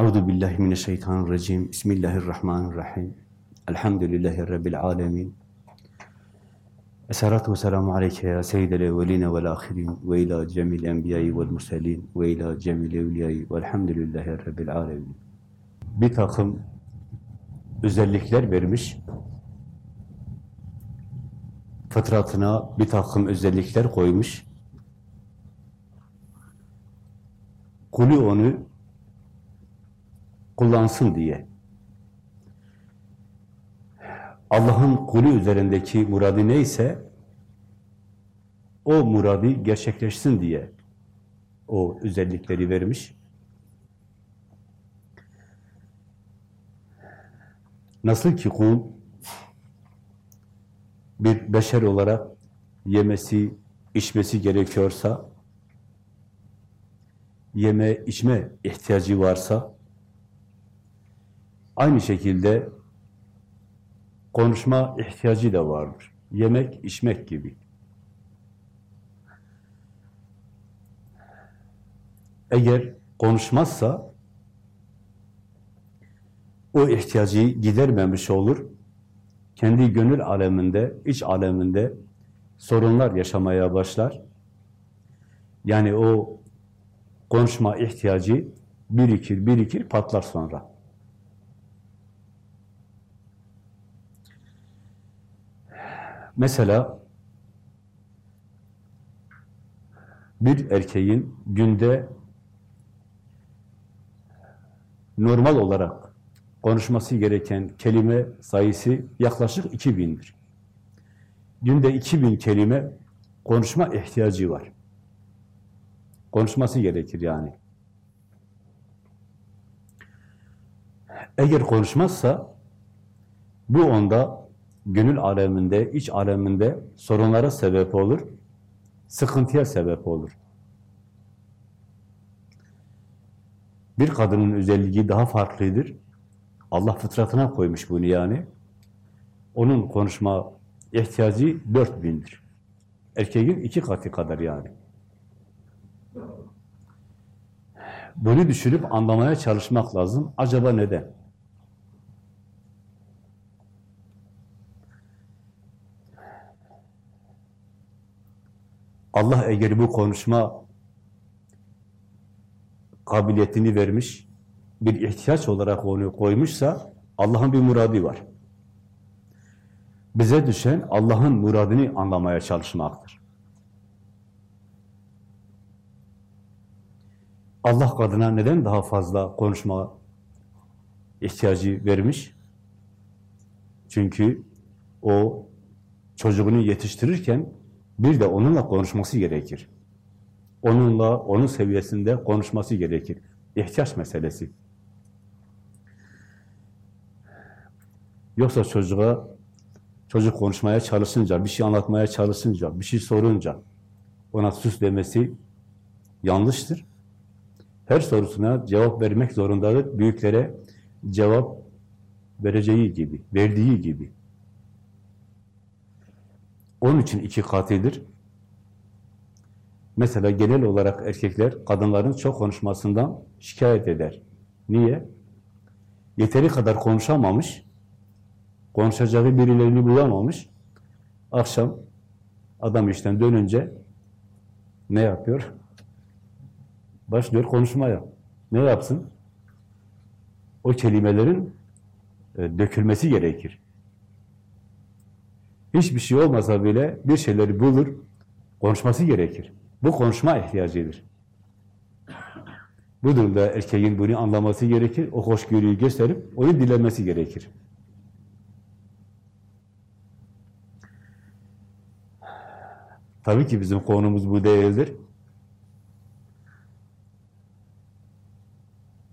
Euzu billahi mineşşeytanirracim. Bismillahirrahmanirrahim. Elhamdülillahi rabbil alamin. Esselatu vesselamu aleyke ya seyyidel evveline vel ahirin ve ila cemil enbiyayı vel murselin ve ila cemil evliyayı velhamdülillahi rabbil alemin. Bir takım özellikler vermiş. Fıtratına bir takım özellikler koymuş. Kulü onu kullansın diye. Allah'ın kulü üzerindeki muradı neyse o muradı gerçekleşsin diye o özellikleri vermiş. Nasıl ki kul bir beşer olarak yemesi, içmesi gerekiyorsa, yeme, içme ihtiyacı varsa, aynı şekilde konuşma ihtiyacı da vardır. Yemek, içmek gibi. Eğer konuşmazsa, o ihtiyacı gidermemiş olur. Kendi gönül aleminde, iç aleminde sorunlar yaşamaya başlar. Yani o konuşma ihtiyacı birikir, birikir, patlar sonra. Mesela bir erkeğin günde normal olarak konuşması gereken kelime sayısı yaklaşık 2000'dir. Günde 2000 kelime konuşma ihtiyacı var. Konuşması gerekir yani. Eğer konuşmazsa bu onda gönül aleminde, iç aleminde sorunlara sebep olur, sıkıntıya sebep olur. Bir kadının özelliği daha farklıdır. Allah fıtratına koymuş bunu yani. Onun konuşma ihtiyacı dört bindir. Erkeğin iki katı kadar yani. Bunu düşünüp anlamaya çalışmak lazım. Acaba neden? Allah eğer bu konuşma kabiliyetini vermiş, bir ihtiyaç olarak onu koymuşsa Allah'ın bir muradı var. Bize düşen Allah'ın muradını anlamaya çalışmaktır. Allah kadına neden daha fazla konuşma ihtiyacı vermiş? Çünkü o çocuğunu yetiştirirken bir de onunla konuşması gerekir. Onunla, onun seviyesinde konuşması gerekir. İhtiyaç meselesi. Yoksa çocuğa, çocuk konuşmaya çalışınca, bir şey anlatmaya çalışınca, bir şey sorunca ona sus demesi yanlıştır. Her sorusuna cevap vermek zorundadır. Büyüklere cevap vereceği gibi, verdiği gibi. Onun için iki katıdır. Mesela genel olarak erkekler kadınların çok konuşmasından şikayet eder. Niye? Yeteri kadar konuşamamış, konuşacağı birilerini bulamamış. Akşam adam işten dönünce ne yapıyor? Başlıyor konuşmaya. Ne yapsın? O kelimelerin e, dökülmesi gerekir. Hiçbir şey olmasa bile bir şeyleri bulur, konuşması gerekir. Bu konuşma ihtiyacıdır. Bu durumda erkeğin bunu anlaması gerekir, o hoşgörüyü gösterip onu dilemesi gerekir. Tabii ki bizim konumuz bu değildir.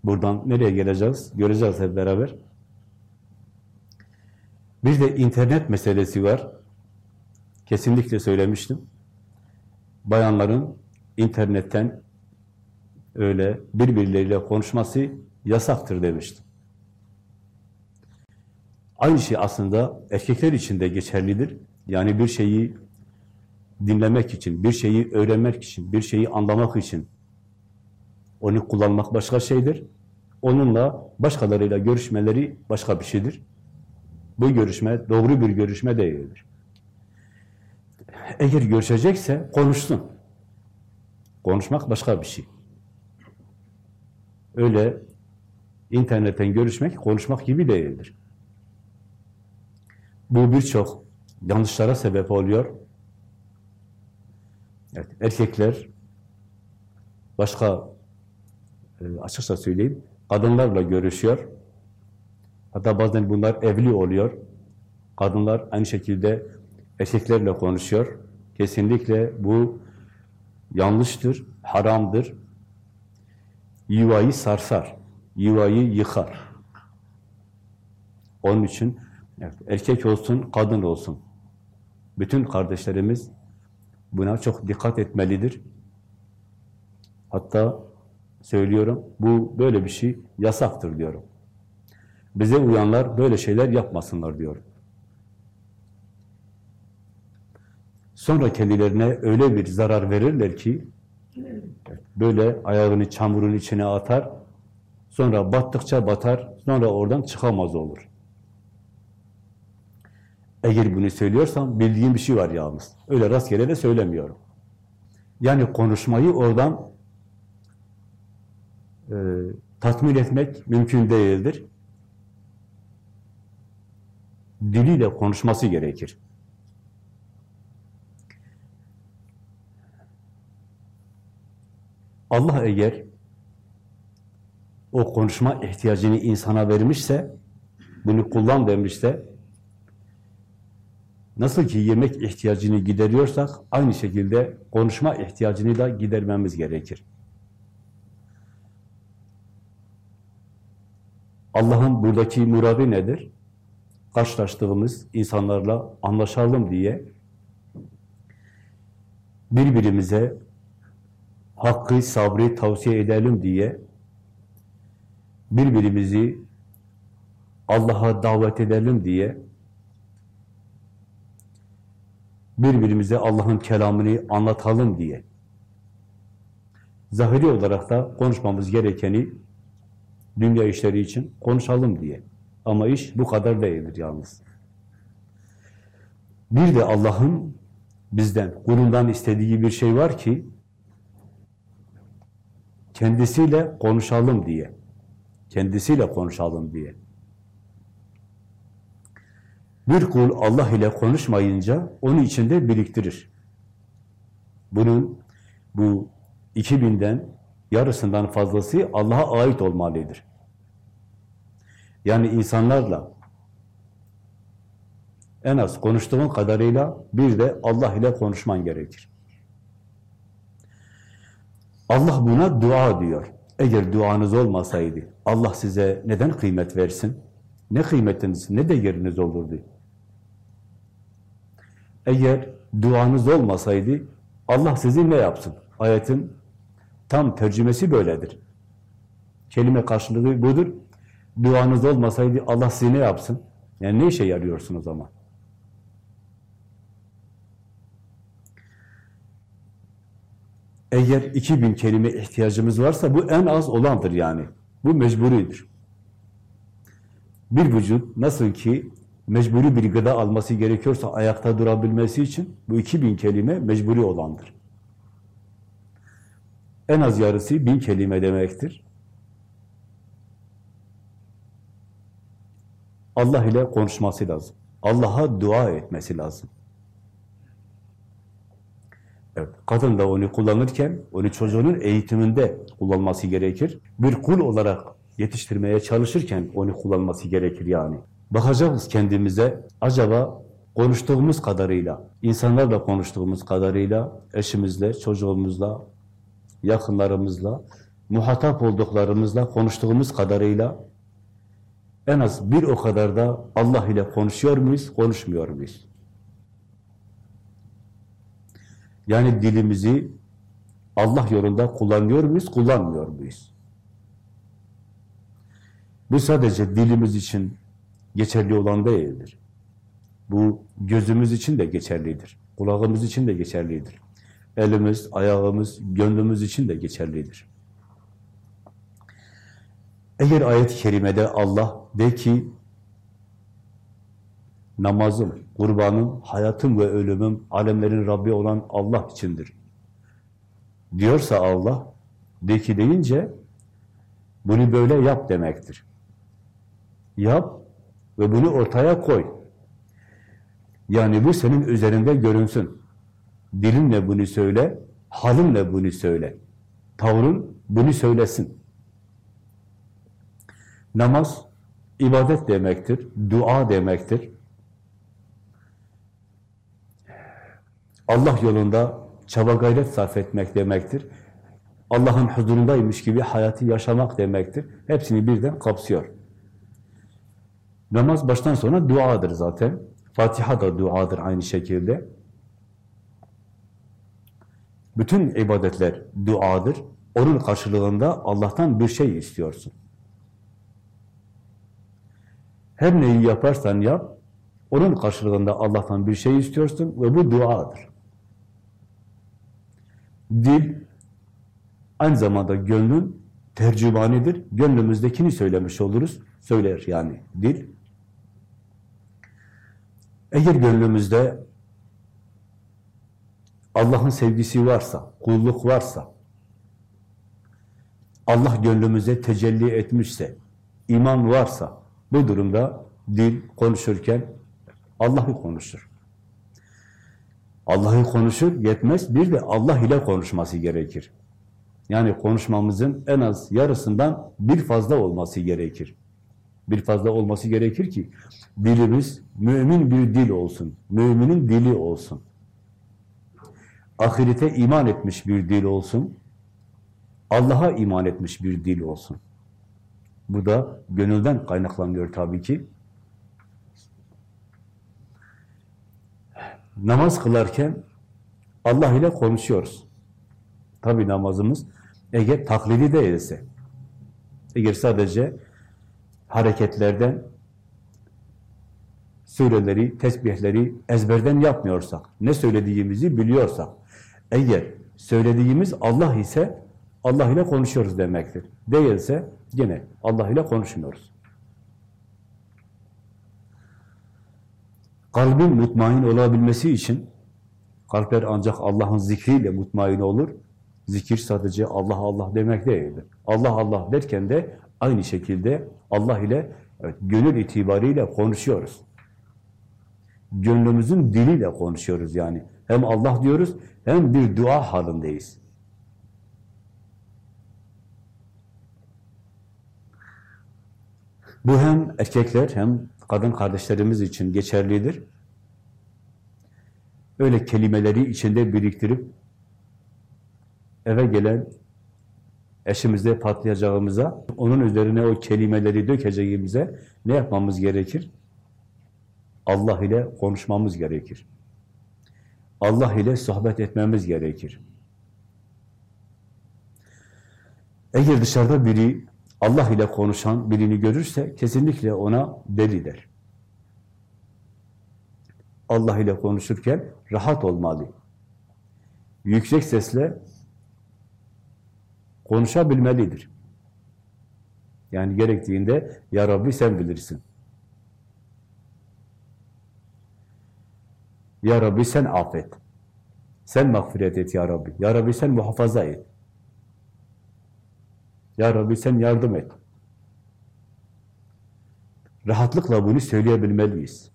Buradan nereye geleceğiz? Göreceğiz hep beraber. Bir de internet meselesi var. Kesinlikle söylemiştim. Bayanların internetten öyle birbirleriyle konuşması yasaktır demiştim. Aynı şey aslında erkekler için de geçerlidir. Yani bir şeyi dinlemek için, bir şeyi öğrenmek için, bir şeyi anlamak için onu kullanmak başka şeydir. Onunla başkalarıyla görüşmeleri başka bir şeydir. Bu görüşme doğru bir görüşme değildir. Eğer görüşecekse konuşsun. Konuşmak başka bir şey. Öyle internetten görüşmek, konuşmak gibi değildir. Bu birçok yanlışlara sebep oluyor. Evet, erkekler başka e, açıkça söyleyeyim, kadınlarla görüşüyor. Hatta bazen bunlar evli oluyor. Kadınlar aynı şekilde erkeklerle konuşuyor. Kesinlikle bu yanlıştır, haramdır. Yuvayı sarsar, yuvayı yıkar. Onun için erkek olsun, kadın olsun. Bütün kardeşlerimiz buna çok dikkat etmelidir. Hatta söylüyorum, bu böyle bir şey yasaktır diyorum. Bize uyanlar böyle şeyler yapmasınlar diyorum. Sonra kendilerine öyle bir zarar verirler ki böyle ayağını çamurun içine atar, sonra battıkça batar, sonra oradan çıkamaz olur. Eğer bunu söylüyorsam bildiğim bir şey var yalnız. Öyle rastgele de söylemiyorum. Yani konuşmayı oradan e, tatmin etmek mümkün değildir. Diliyle konuşması gerekir. Allah eğer o konuşma ihtiyacını insana vermişse, bunu kullan demişse, nasıl ki yemek ihtiyacını gideriyorsak, aynı şekilde konuşma ihtiyacını da gidermemiz gerekir. Allah'ın buradaki muradı nedir? Karşılaştığımız insanlarla anlaşalım diye birbirimize hakkı, sabrı tavsiye edelim diye birbirimizi Allah'a davet edelim diye birbirimize Allah'ın kelamını anlatalım diye zahiri olarak da konuşmamız gerekeni dünya işleri için konuşalım diye. Ama iş bu kadar değildir yalnız. Bir de Allah'ın bizden, kulundan istediği bir şey var ki kendisiyle konuşalım diye. Kendisiyle konuşalım diye. Bir kul Allah ile konuşmayınca onu içinde biriktirir. Bunun bu 2000'den yarısından fazlası Allah'a ait olmalıdır. Yani insanlarla en az konuştuğun kadarıyla bir de Allah ile konuşman gerekir. Allah buna dua diyor. Eğer duanız olmasaydı Allah size neden kıymet versin? Ne kıymetiniz, ne değeriniz olurdu? Eğer duanız olmasaydı Allah sizi ne yapsın? Ayetin tam tercümesi böyledir. Kelime karşılığı budur. Duanız olmasaydı Allah sizi ne yapsın? Yani ne işe yarıyorsunuz ama? Eğer 2000 kelime ihtiyacımız varsa bu en az olandır yani. Bu mecburidir. Bir vücut nasıl ki mecburi bir gıda alması gerekiyorsa ayakta durabilmesi için bu 2000 kelime mecburi olandır. En az yarısı bin kelime demektir. Allah ile konuşması lazım. Allah'a dua etmesi lazım. Evet, kadın da onu kullanırken, onu çocuğunun eğitiminde kullanması gerekir. Bir kul olarak yetiştirmeye çalışırken onu kullanması gerekir yani. Bakacağız kendimize, acaba konuştuğumuz kadarıyla, insanlarla konuştuğumuz kadarıyla, eşimizle, çocuğumuzla, yakınlarımızla, muhatap olduklarımızla konuştuğumuz kadarıyla en az bir o kadar da Allah ile konuşuyor muyuz, konuşmuyor muyuz? Yani dilimizi Allah yolunda kullanıyor muyuz, kullanmıyor muyuz? Bu sadece dilimiz için geçerli olan değildir. Bu gözümüz için de geçerlidir. Kulağımız için de geçerlidir. Elimiz, ayağımız, gönlümüz için de geçerlidir. Eğer ayet-i kerimede Allah de ki namazım, kurbanım, hayatım ve ölümüm alemlerin Rabbi olan Allah içindir. Diyorsa Allah, de ki deyince bunu böyle yap demektir. Yap ve bunu ortaya koy. Yani bu senin üzerinde görünsün. Dilinle bunu söyle, halinle bunu söyle. Tavrın bunu söylesin. Namaz, ibadet demektir, dua demektir. Allah yolunda çaba gayret sarf etmek demektir. Allah'ın huzurundaymış gibi hayatı yaşamak demektir. Hepsini birden kapsıyor. Namaz baştan sona duadır zaten. Fatiha da duadır aynı şekilde. Bütün ibadetler duadır. Onun karşılığında Allah'tan bir şey istiyorsun. Her neyi yaparsan yap, onun karşılığında Allah'tan bir şey istiyorsun ve bu duadır. Dil, aynı zamanda gönlün tercümanidir. Gönlümüzdekini söylemiş oluruz. Söyler yani dil. Eğer gönlümüzde Allah'ın sevgisi varsa, kulluk varsa, Allah gönlümüze tecelli etmişse, iman varsa, bu durumda dil konuşurken Allah'ı konuşur. Allah'ı konuşur, yetmez. Bir de Allah ile konuşması gerekir. Yani konuşmamızın en az yarısından bir fazla olması gerekir. Bir fazla olması gerekir ki dilimiz mümin bir dil olsun. Müminin dili olsun. Ahirete iman etmiş bir dil olsun. Allah'a iman etmiş bir dil olsun. Bu da gönülden kaynaklanıyor tabii ki. Namaz kılarken Allah ile konuşuyoruz. Tabi namazımız eğer taklidi değilse, eğer sadece hareketlerden, sureleri, tesbihleri ezberden yapmıyorsak, ne söylediğimizi biliyorsak, eğer söylediğimiz Allah ise Allah ile konuşuyoruz demektir. Değilse yine Allah ile konuşmuyoruz. Kalbin mutmain olabilmesi için kalpler ancak Allah'ın zikriyle mutmain olur. Zikir sadece Allah Allah demek değildir. Allah Allah derken de aynı şekilde Allah ile evet, gönül itibariyle konuşuyoruz. Gönlümüzün diliyle konuşuyoruz yani. Hem Allah diyoruz hem bir dua halindeyiz. Bu hem erkekler hem kadın kardeşlerimiz için geçerlidir. Öyle kelimeleri içinde biriktirip eve gelen eşimize patlayacağımıza, onun üzerine o kelimeleri dökeceğimize ne yapmamız gerekir? Allah ile konuşmamız gerekir. Allah ile sohbet etmemiz gerekir. Eğer dışarıda biri Allah ile konuşan birini görürse kesinlikle ona deli der. Allah ile konuşurken rahat olmalı. Yüksek sesle konuşabilmelidir. Yani gerektiğinde Ya Rabbi sen bilirsin. Ya Rabbi sen affet. Sen mağfiret et Ya Rabbi. Ya Rabbi sen muhafaza et. Ya Rabbi sen yardım et. Rahatlıkla bunu söyleyebilmeliyiz.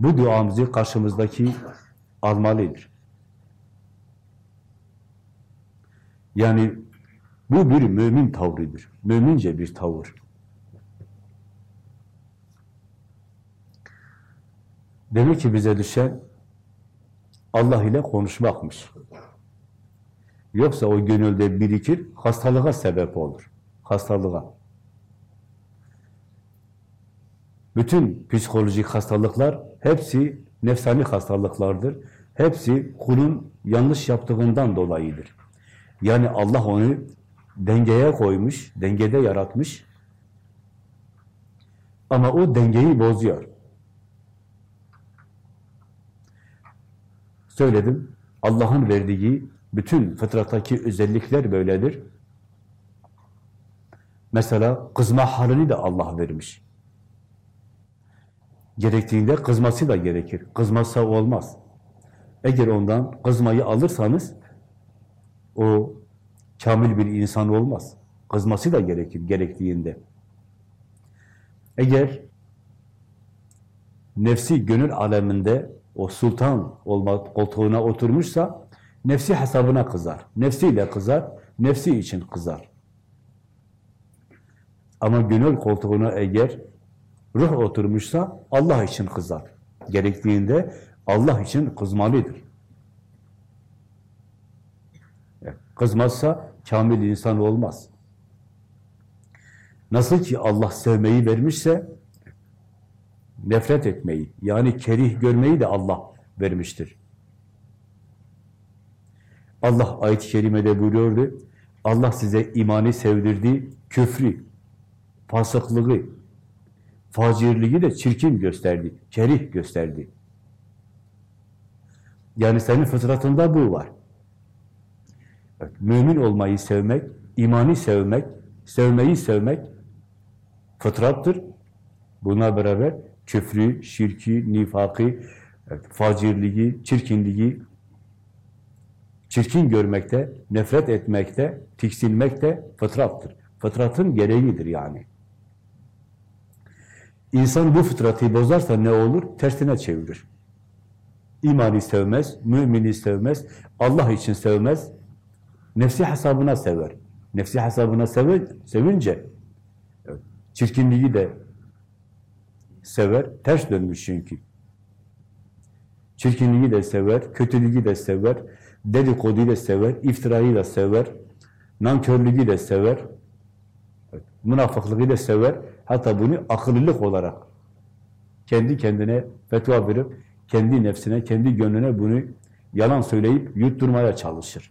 Bu duamızı karşımızdaki almalıdır. Yani bu bir mümin tavrıdır. Mümince bir tavır. Demek ki bize düşen Allah ile konuşmakmış. Yoksa o gönülde birikir, hastalığa sebep olur. Hastalığa. Bütün psikolojik hastalıklar hepsi nefsani hastalıklardır. Hepsi kulun yanlış yaptığından dolayıdır. Yani Allah onu dengeye koymuş, dengede yaratmış. Ama o dengeyi bozuyor. Söyledim, Allah'ın verdiği bütün fıtrattaki özellikler böyledir. Mesela kızma halini de Allah vermiş. Gerektiğinde kızması da gerekir. Kızmazsa olmaz. Eğer ondan kızmayı alırsanız o kamil bir insan olmaz. Kızması da gerekir gerektiğinde. Eğer nefsi gönül aleminde o sultan olma koltuğuna oturmuşsa nefsi hesabına kızar. Nefsiyle kızar, nefsi için kızar. Ama gönül koltuğuna eğer ruh oturmuşsa Allah için kızar. Gerektiğinde Allah için kızmalıdır. Kızmazsa kamil insan olmaz. Nasıl ki Allah sevmeyi vermişse nefret etmeyi, yani kerih görmeyi de Allah vermiştir. Allah ayet-i kerimede buyuruyordu, Allah size imanı sevdirdi, küfrü, fasıklığı, facirliği de çirkin gösterdi, kerih gösterdi. Yani senin fıtratında bu var. Evet, mümin olmayı sevmek, imani sevmek, sevmeyi sevmek fıtrattır. Buna beraber küfrü, şirki, nifakı, evet, facirliği, çirkinliği, çirkin görmekte, nefret etmekte, tiksinmekte fıtrattır. Fıtratın gereğidir yani. İnsan bu fıtratı bozarsa ne olur? Tersine çevirir. İmanı sevmez, mümini sevmez, Allah için sevmez, nefsi hesabına sever. Nefsi hesabına sever, sevince çirkinliği de sever, ters dönmüş çünkü. Çirkinliği de sever, kötülüğü de sever, dedikoduyu da sever, iftirayı da sever, nankörlüğü de sever, münafıklığı da sever. Hatta bunu akıllılık olarak kendi kendine fetva verip, kendi nefsine, kendi gönlüne bunu yalan söyleyip yutturmaya çalışır.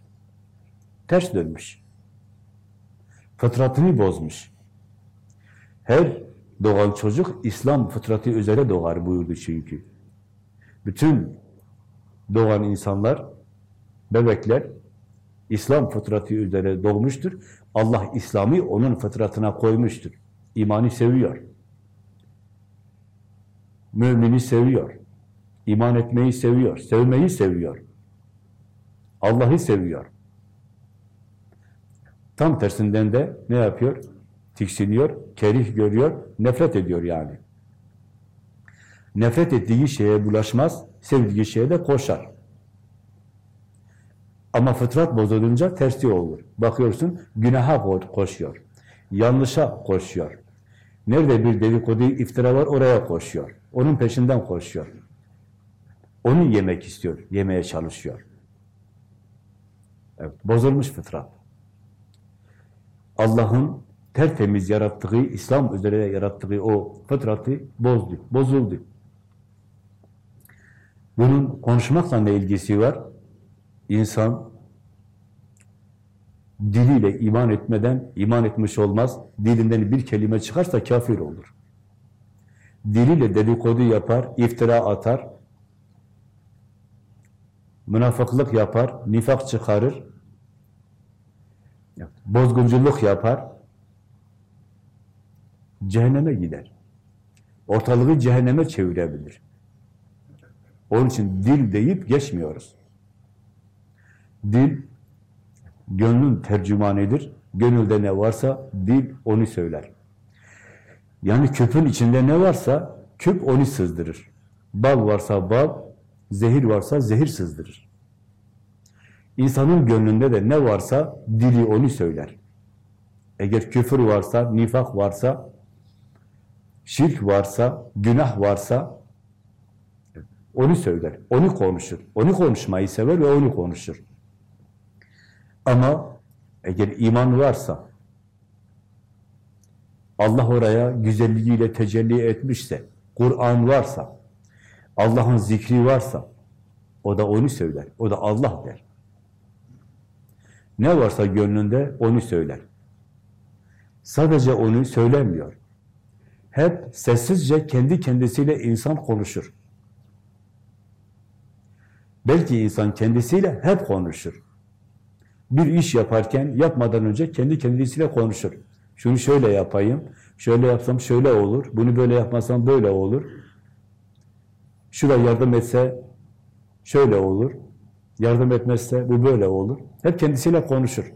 Ters dönmüş. Fıtratını bozmuş. Her doğan çocuk İslam fıtratı üzere doğar buyurdu çünkü. Bütün doğan insanlar, bebekler İslam fıtratı üzere doğmuştur. Allah İslam'ı onun fıtratına koymuştur. İmanı seviyor. Mümini seviyor. İman etmeyi seviyor. Sevmeyi seviyor. Allah'ı seviyor. Tam tersinden de ne yapıyor? Tiksiniyor, kerih görüyor, nefret ediyor yani. Nefret ettiği şeye bulaşmaz, sevdiği şeye de koşar. Ama fıtrat bozulunca tersi olur. Bakıyorsun günaha koşuyor, yanlışa koşuyor. Nerede bir dedikodu, iftira var oraya koşuyor. Onun peşinden koşuyor. Onu yemek istiyor, yemeye çalışıyor. Evet, bozulmuş fıtrat. Allah'ın tertemiz yarattığı, İslam üzere yarattığı o fıtratı bozdu, bozuldu. Bunun konuşmakla ne ilgisi var? İnsan diliyle iman etmeden iman etmiş olmaz. Dilinden bir kelime çıkarsa kafir olur. Diliyle dedikodu yapar, iftira atar, münafıklık yapar, nifak çıkarır, bozgunculuk yapar, cehenneme gider. Ortalığı cehenneme çevirebilir. Onun için dil deyip geçmiyoruz. Dil, gönlün tercümanıdır. Gönülde ne varsa dil onu söyler. Yani küpün içinde ne varsa küp onu sızdırır. Bal varsa bal, zehir varsa zehir sızdırır. İnsanın gönlünde de ne varsa dili onu söyler. Eğer küfür varsa, nifak varsa, şirk varsa, günah varsa onu söyler, onu konuşur. Onu konuşmayı sever ve onu konuşur. Ama eğer iman varsa, Allah oraya güzelliğiyle tecelli etmişse, Kur'an varsa, Allah'ın zikri varsa, o da onu söyler, o da Allah der. Ne varsa gönlünde onu söyler. Sadece onu söylemiyor. Hep sessizce kendi kendisiyle insan konuşur. Belki insan kendisiyle hep konuşur. Bir iş yaparken yapmadan önce kendi kendisiyle konuşur. Şunu şöyle yapayım, şöyle yapsam şöyle olur, bunu böyle yapmasam böyle olur. Şurada yardım etse şöyle olur, yardım etmezse bu böyle olur. Hep kendisiyle konuşur.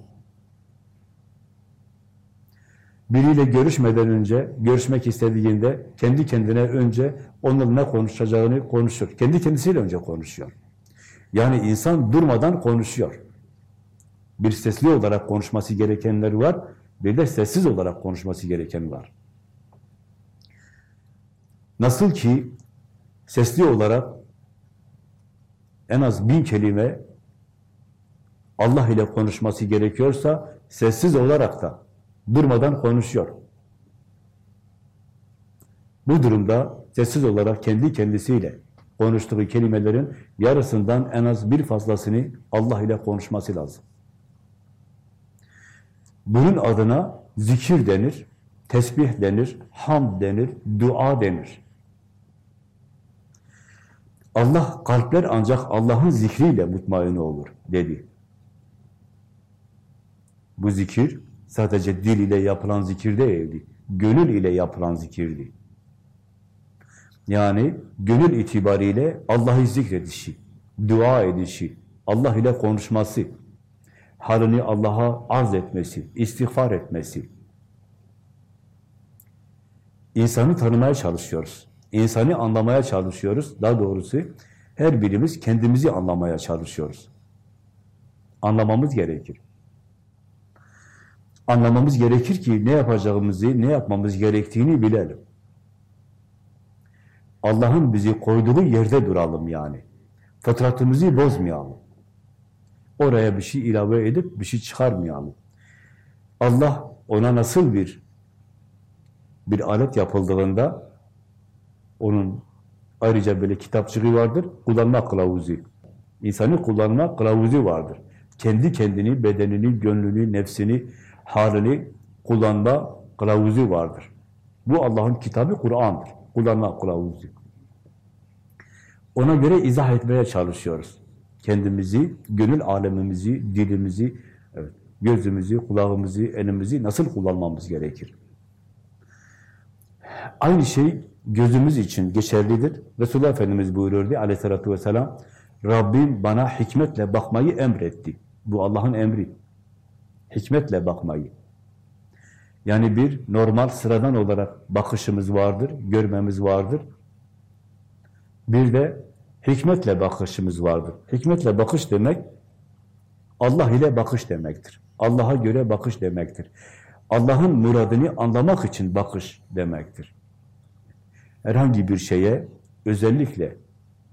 Biriyle görüşmeden önce, görüşmek istediğinde kendi kendine önce onun ne konuşacağını konuşur. Kendi kendisiyle önce konuşuyor. Yani insan durmadan konuşuyor. Bir sesli olarak konuşması gerekenler var, bir de sessiz olarak konuşması gereken var. Nasıl ki sesli olarak en az bin kelime Allah ile konuşması gerekiyorsa sessiz olarak da durmadan konuşuyor. Bu durumda sessiz olarak kendi kendisiyle konuştuğu kelimelerin yarısından en az bir fazlasını Allah ile konuşması lazım. Bunun adına zikir denir, tesbih denir, hamd denir, dua denir. Allah, kalpler ancak Allah'ın zikriyle mutmain olur dedi. Bu zikir sadece dil ile yapılan zikir değildi. Gönül ile yapılan zikirdi. Yani gönül itibariyle Allah'ı zikredişi, dua edişi, Allah ile konuşması, halini Allah'a arz etmesi, istiğfar etmesi. İnsanı tanımaya çalışıyoruz. İnsanı anlamaya çalışıyoruz. Daha doğrusu her birimiz kendimizi anlamaya çalışıyoruz. Anlamamız gerekir. Anlamamız gerekir ki ne yapacağımızı, ne yapmamız gerektiğini bilelim. Allah'ın bizi koyduğu yerde duralım yani. Fıtratımızı bozmayalım. Oraya bir şey ilave edip bir şey çıkarmayalım. Allah ona nasıl bir bir alet yapıldığında onun ayrıca böyle kitapçığı vardır, kullanma kılavuzu. İnsanı kullanma kılavuzu vardır. Kendi kendini, bedenini, gönlünü, nefsini, halini kullanma kılavuzu vardır. Bu Allah'ın kitabı Kur'an'dır. Kullanma kılavuzu. Ona göre izah etmeye çalışıyoruz. Kendimizi, gönül alemimizi, dilimizi, evet, gözümüzü, kulağımızı, elimizi nasıl kullanmamız gerekir? Aynı şey gözümüz için geçerlidir. Resulullah Efendimiz buyuruyordu aleyhissalatü vesselam, Rabbim bana hikmetle bakmayı emretti. Bu Allah'ın emri. Hikmetle bakmayı. Yani bir normal sıradan olarak bakışımız vardır, görmemiz vardır. Bir de hikmetle bakışımız vardır. Hikmetle bakış demek, Allah ile bakış demektir. Allah'a göre bakış demektir. Allah'ın muradını anlamak için bakış demektir. Herhangi bir şeye, özellikle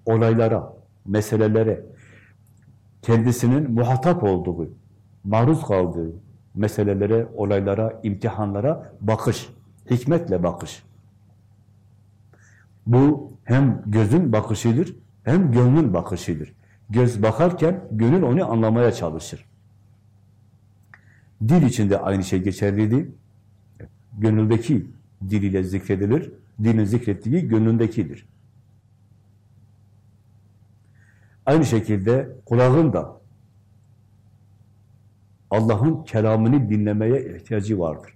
olaylara, meselelere, kendisinin muhatap olduğu, maruz kaldığı meselelere, olaylara, imtihanlara bakış, hikmetle bakış. Bu hem gözün bakışıdır, hem gönlün bakışıdır. Göz bakarken gönül onu anlamaya çalışır. Dil içinde aynı şey geçerliydi. Gönüldeki dil ile zikredilir. Dilin zikrettiği gönlündekidir. Aynı şekilde kulağın da Allah'ın kelamını dinlemeye ihtiyacı vardır.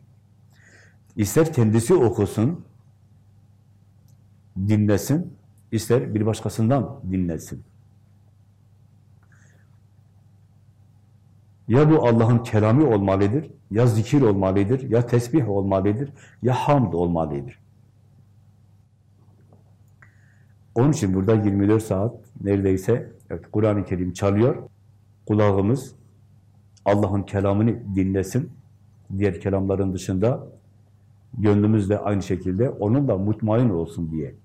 İster kendisi okusun, dinlesin, ister bir başkasından dinlesin. Ya bu Allah'ın kelamı olmalıdır, ya zikir olmalıdır, ya tesbih olmalıdır, ya hamd olmalıdır. Onun için burada 24 saat neredeyse evet, Kur'an-ı Kerim çalıyor. Kulağımız Allah'ın kelamını dinlesin. Diğer kelamların dışında gönlümüz de aynı şekilde onunla mutmain olsun diye.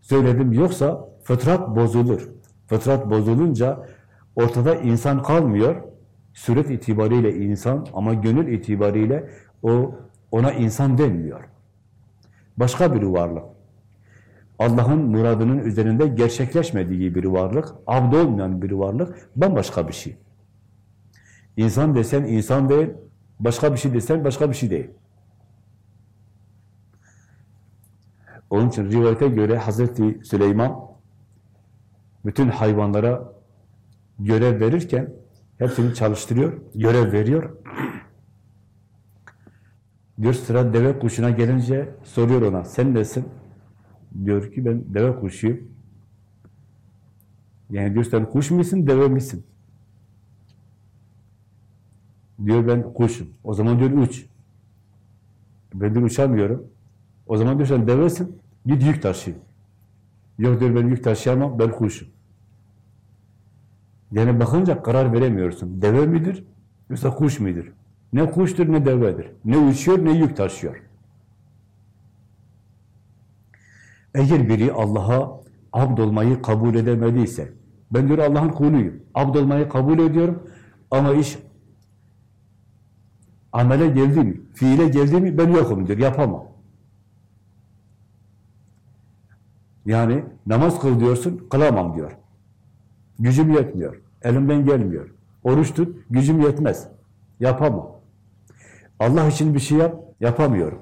Söyledim yoksa fıtrat bozulur. Fıtrat bozulunca ortada insan kalmıyor. Suret itibariyle insan ama gönül itibariyle o ona insan denmiyor. Başka bir varlık. Allah'ın muradının üzerinde gerçekleşmediği bir varlık, abd olmayan bir varlık, bambaşka bir şey. İnsan desen insan değil, başka bir şey desen başka bir şey değil. Onun için rivayete göre Hazreti Süleyman bütün hayvanlara görev verirken Hepsini çalıştırıyor, görev veriyor. Diyor sıra deve kuşuna gelince soruyor ona, sen nesin? Diyor ki ben deve kuşuyum. Yani diyor sen kuş musun, deve misin? Diyor ben kuşum. O zaman diyor uç. Ben diyor uçamıyorum. O zaman diyor sen devesin, git yük taşı. Yok diyor ben yük taşıyamam, ben kuşum. Yani bakınca karar veremiyorsun. Deve midir, yoksa kuş mudur? Ne kuştur ne devedir. Ne uçuyor ne yük taşıyor. Eğer biri Allah'a abd olmayı kabul edemediyse, ben diyor Allah'ın kuluyum, abd olmayı kabul ediyorum ama iş amele geldi mi, fiile geldi mi ben yokum diyor, yapamam. Yani namaz kıl diyorsun, kılamam diyor. Gücüm yetmiyor, elimden gelmiyor. Oruç tut, gücüm yetmez, yapamam. Allah için bir şey yap, yapamıyorum.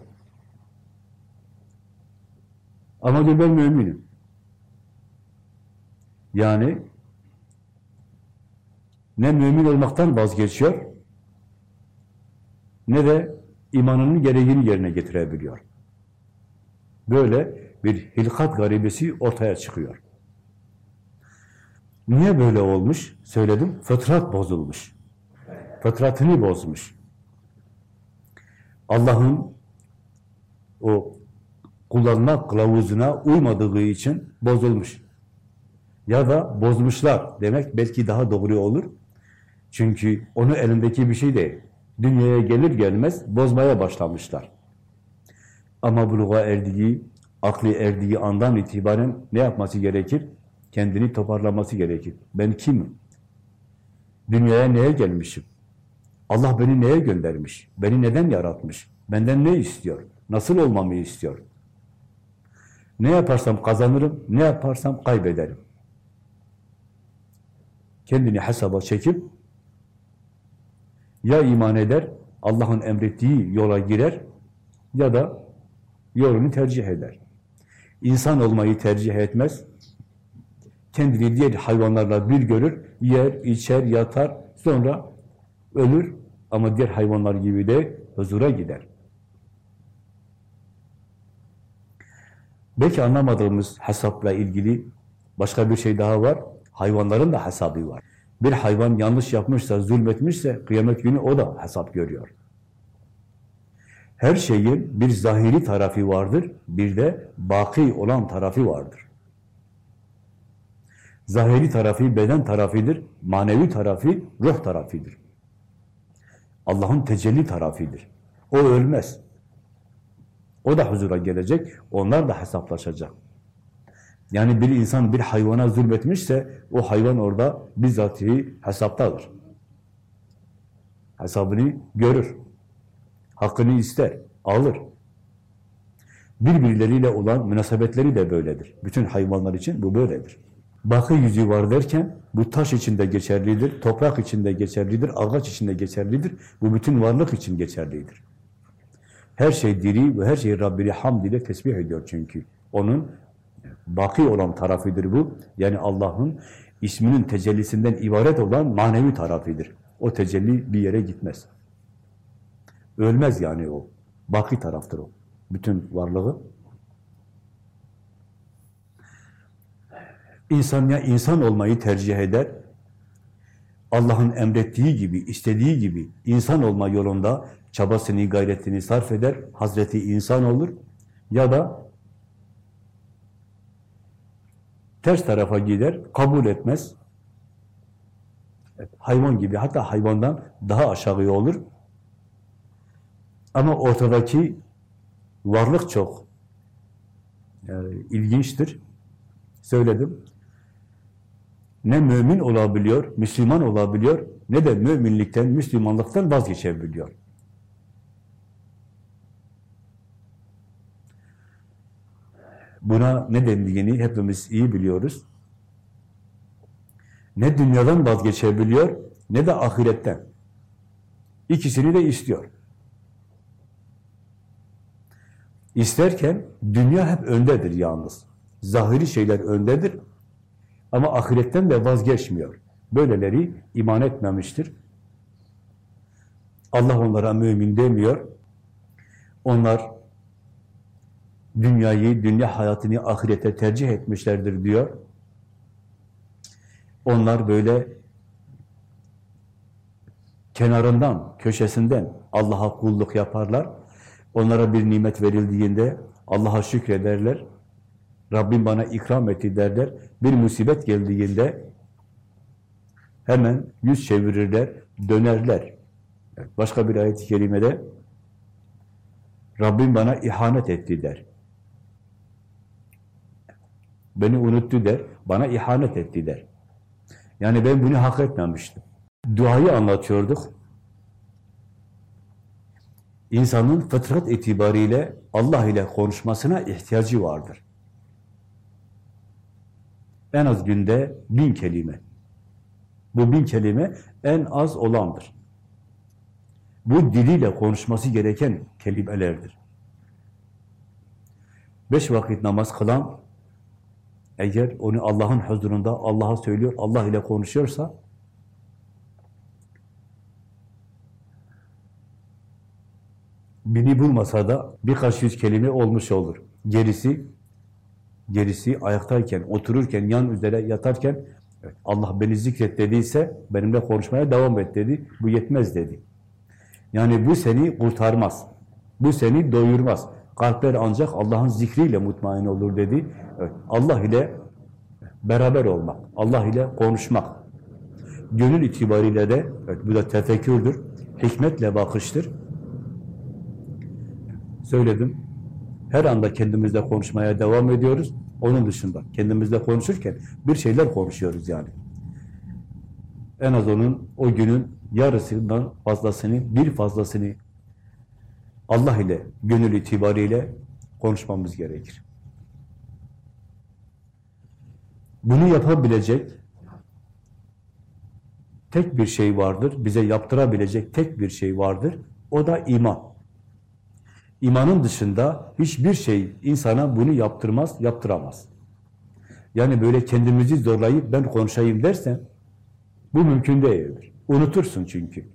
Ama diyor ben müminim. Yani ne mümin olmaktan vazgeçiyor, ne de imanının gereğini yerine getirebiliyor. Böyle bir hilkat garibesi ortaya çıkıyor. Niye böyle olmuş? Söyledim, fıtrat bozulmuş. Fıtratını bozmuş. Allah'ın o kullanma kılavuzuna uymadığı için bozulmuş. Ya da bozmuşlar demek belki daha doğru olur. Çünkü onu elindeki bir şey değil. Dünyaya gelir gelmez bozmaya başlamışlar. Ama buluğa erdiği, akli erdiği andan itibaren ne yapması gerekir? Kendini toparlaması gerekir. Ben kimim? Dünyaya neye gelmişim? Allah beni neye göndermiş? Beni neden yaratmış? Benden ne istiyor? Nasıl olmamı istiyor? Ne yaparsam kazanırım, ne yaparsam kaybederim. Kendini hesaba çekip ya iman eder, Allah'ın emrettiği yola girer ya da yolunu tercih eder. İnsan olmayı tercih etmez. Kendini diğer hayvanlarla bir görür, yer, içer, yatar, sonra ölür ama diğer hayvanlar gibi de huzura gider. Belki anlamadığımız hesapla ilgili başka bir şey daha var. Hayvanların da hesabı var. Bir hayvan yanlış yapmışsa, zulmetmişse kıyamet günü o da hesap görüyor. Her şeyin bir zahiri tarafı vardır, bir de baki olan tarafı vardır. Zahiri tarafı beden tarafıdır, manevi tarafı ruh tarafıdır. Allah'ın tecelli tarafıdır. O ölmez. O da huzura gelecek, onlar da hesaplaşacak. Yani bir insan bir hayvana zulmetmişse, o hayvan orada bizzatihi hesaptadır. Hesabını görür. Hakkını ister, alır. Birbirleriyle olan münasebetleri de böyledir. Bütün hayvanlar için bu böyledir. Bakı yüzü var derken, bu taş içinde geçerlidir, toprak içinde geçerlidir, ağaç içinde geçerlidir. Bu bütün varlık için geçerlidir. Her şey diri ve her şey Rabbini hamd ile tesbih ediyor çünkü. Onun baki olan tarafıdır bu. Yani Allah'ın isminin tecellisinden ibaret olan manevi tarafıdır. O tecelli bir yere gitmez. Ölmez yani o. Baki taraftır o. Bütün varlığı. İnsan ya insan olmayı tercih eder, Allah'ın emrettiği gibi, istediği gibi insan olma yolunda çabasını, gayretini sarf eder, Hazreti insan olur ya da ters tarafa gider, kabul etmez. hayvan gibi, hatta hayvandan daha aşağıya olur. Ama ortadaki varlık çok yani ilginçtir. Söyledim. Ne mümin olabiliyor, Müslüman olabiliyor, ne de müminlikten, Müslümanlıktan vazgeçebiliyor. Buna ne dendiğini hepimiz iyi biliyoruz. Ne dünyadan vazgeçebiliyor, ne de ahiretten. İkisini de istiyor. İsterken dünya hep öndedir yalnız. Zahiri şeyler öndedir ama ahiretten de vazgeçmiyor. Böyleleri iman etmemiştir. Allah onlara mümin demiyor. Onlar dünyayı, dünya hayatını ahirete tercih etmişlerdir diyor. Onlar böyle kenarından, köşesinden Allah'a kulluk yaparlar. Onlara bir nimet verildiğinde Allah'a şükrederler. Rabbim bana ikram etti derler. Bir musibet geldiğinde hemen yüz çevirirler, dönerler. Başka bir ayet-i kerimede Rabbim bana ihanet etti der. Beni unuttu der, bana ihanet etti der. Yani ben bunu hak etmemiştim. Duayı anlatıyorduk. İnsanın fıtrat itibariyle Allah ile konuşmasına ihtiyacı vardır. En az günde bin kelime. Bu bin kelime en az olandır. Bu diliyle konuşması gereken kelimelerdir. Beş vakit namaz kılan, eğer onu Allah'ın huzurunda Allah'a söylüyor, Allah ile konuşuyorsa, bini bulmasa da birkaç yüz kelime olmuş olur. Gerisi, gerisi ayaktayken, otururken, yan üzere yatarken, Allah beni zikret dediyse, benimle konuşmaya devam et dedi, bu yetmez dedi. Yani bu seni kurtarmaz. Bu seni doyurmaz. Kalpler ancak Allah'ın zikriyle mutmain olur dedi. Evet, Allah ile beraber olmak, Allah ile konuşmak. Gönül itibariyle de, evet, bu da tefekkürdür, hikmetle bakıştır. Söyledim, her anda kendimizle konuşmaya devam ediyoruz. Onun dışında kendimizle konuşurken bir şeyler konuşuyoruz yani. En az onun o günün yarısından fazlasını, bir fazlasını Allah ile, gönül itibariyle konuşmamız gerekir. Bunu yapabilecek tek bir şey vardır, bize yaptırabilecek tek bir şey vardır, o da iman. İmanın dışında hiçbir şey insana bunu yaptırmaz, yaptıramaz. Yani böyle kendimizi zorlayıp ben konuşayım dersen, bu mümkün değildir. Unutursun çünkü.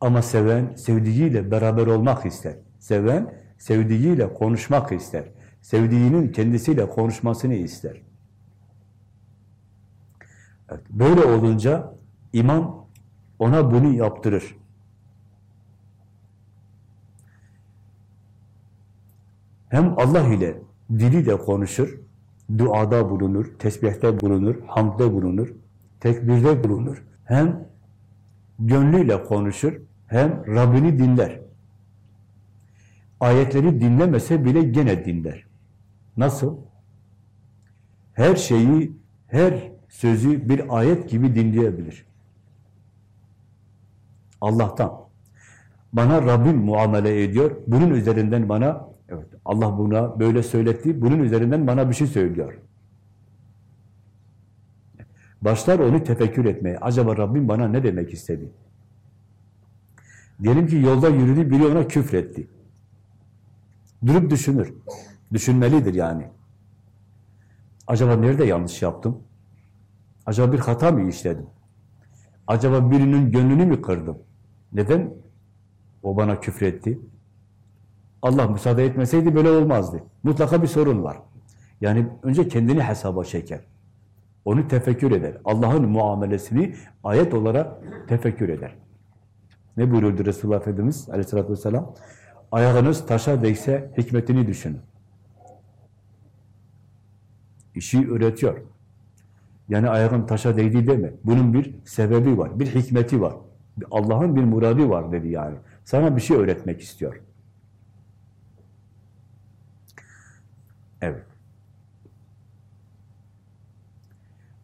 Ama seven, sevdiğiyle beraber olmak ister. Seven, sevdiğiyle konuşmak ister. Sevdiğinin kendisiyle konuşmasını ister. Evet, böyle olunca iman ona bunu yaptırır. Hem Allah ile diliyle konuşur, duada bulunur, tesbihte bulunur, hamde bulunur, tekbirde bulunur. Hem gönlüyle konuşur, hem Rabbini dinler. Ayetleri dinlemese bile gene dinler. Nasıl? Her şeyi, her sözü bir ayet gibi dinleyebilir. Allah'tan. Bana Rabbim muamele ediyor. Bunun üzerinden bana, evet Allah buna böyle söyletti, bunun üzerinden bana bir şey söylüyor. Başlar onu tefekkür etmeye. Acaba Rabbim bana ne demek istedi? Diyelim ki yolda yürüdü, biri ona küfretti. Durup düşünür. Düşünmelidir yani. Acaba nerede yanlış yaptım? Acaba bir hata mı işledim? Acaba birinin gönlünü mü kırdım? Neden o bana küfretti? Allah müsaade etmeseydi böyle olmazdı. Mutlaka bir sorun var. Yani önce kendini hesaba çeker. Onu tefekkür eder. Allah'ın muamelesini ayet olarak tefekkür eder. Ne buyurdu Resulullah Efendimiz aleyhissalatü vesselam? Ayağınız taşa değse hikmetini düşünün. İşi öğretiyor. Yani ayağın taşa değdi deme. Bunun bir sebebi var, bir hikmeti var. Allah'ın bir muradı var dedi yani. Sana bir şey öğretmek istiyor. Evet.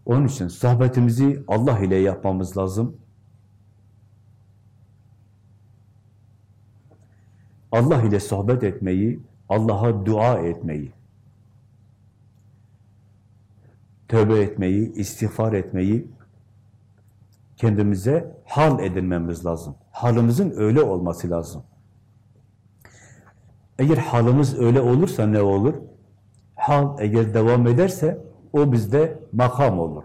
Onun için sohbetimizi Allah ile yapmamız lazım. Allah ile sohbet etmeyi, Allah'a dua etmeyi, tövbe etmeyi, istiğfar etmeyi kendimize hal edinmemiz lazım. Halımızın öyle olması lazım. Eğer halımız öyle olursa ne olur? Hal eğer devam ederse o bizde makam olur.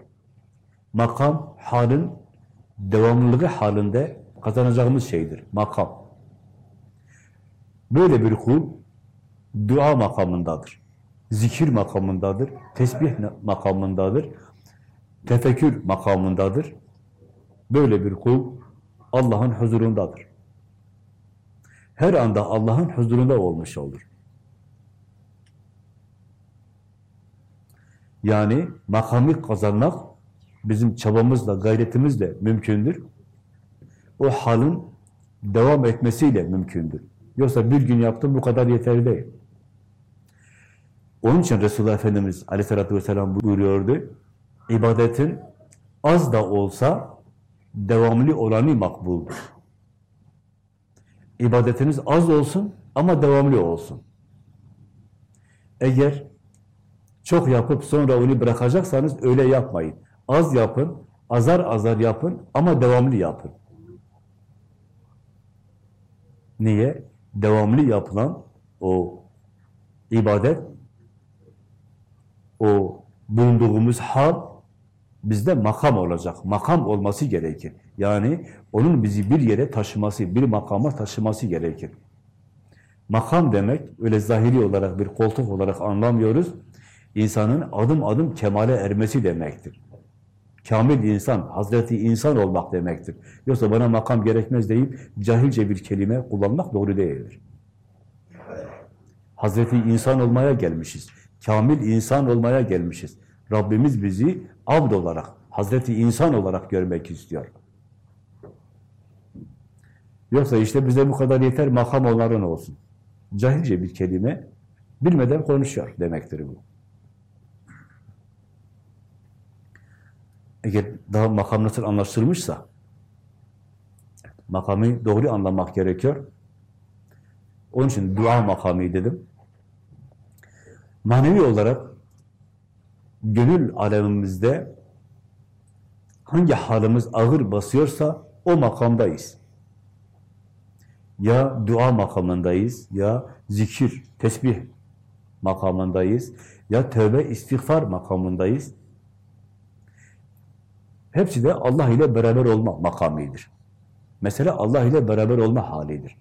makam, halin devamlılığı halinde kazanacağımız şeydir. Makam. Böyle bir kul dua makamındadır. Zikir makamındadır. Tesbih makamındadır. Tefekkür makamındadır. Böyle bir kul Allah'ın huzurundadır. Her anda Allah'ın huzurunda olmuş olur. Yani makamı kazanmak bizim çabamızla, gayretimizle mümkündür. O halin devam etmesiyle mümkündür. Yoksa bir gün yaptım bu kadar yeterli değil. Onun için Resulullah Efendimiz aleyhissalatü vesselam buyuruyordu. İbadetin az da olsa devamlı olanı makbuldur. İbadetiniz az olsun ama devamlı olsun. Eğer çok yapıp sonra onu bırakacaksanız öyle yapmayın. Az yapın, azar azar yapın ama devamlı yapın. Niye? Devamlı yapılan o ibadet, o bulunduğumuz hal bizde makam olacak. Makam olması gerekir. Yani onun bizi bir yere taşıması, bir makama taşıması gerekir. Makam demek öyle zahiri olarak bir koltuk olarak anlamıyoruz. İnsanın adım adım kemale ermesi demektir. Kamil insan, Hazreti insan olmak demektir. Yoksa bana makam gerekmez deyip cahilce bir kelime kullanmak doğru değildir. Hazreti insan olmaya gelmişiz. Kamil insan olmaya gelmişiz. Rabbimiz bizi abd olarak, Hazreti insan olarak görmek istiyor. Yoksa işte bize bu kadar yeter, makam onların olsun. Cahilce bir kelime, bilmeden konuşuyor demektir bu. Eğer daha makam nasıl anlaşılmışsa, makamı doğru anlamak gerekiyor. Onun için dua makamı dedim. Manevi olarak gönül alemimizde hangi halimiz ağır basıyorsa o makamdayız. Ya dua makamındayız, ya zikir, tesbih makamındayız, ya tövbe, istiğfar makamındayız. Hepsi de Allah ile beraber olma makamidir. Mesela Allah ile beraber olma halidir.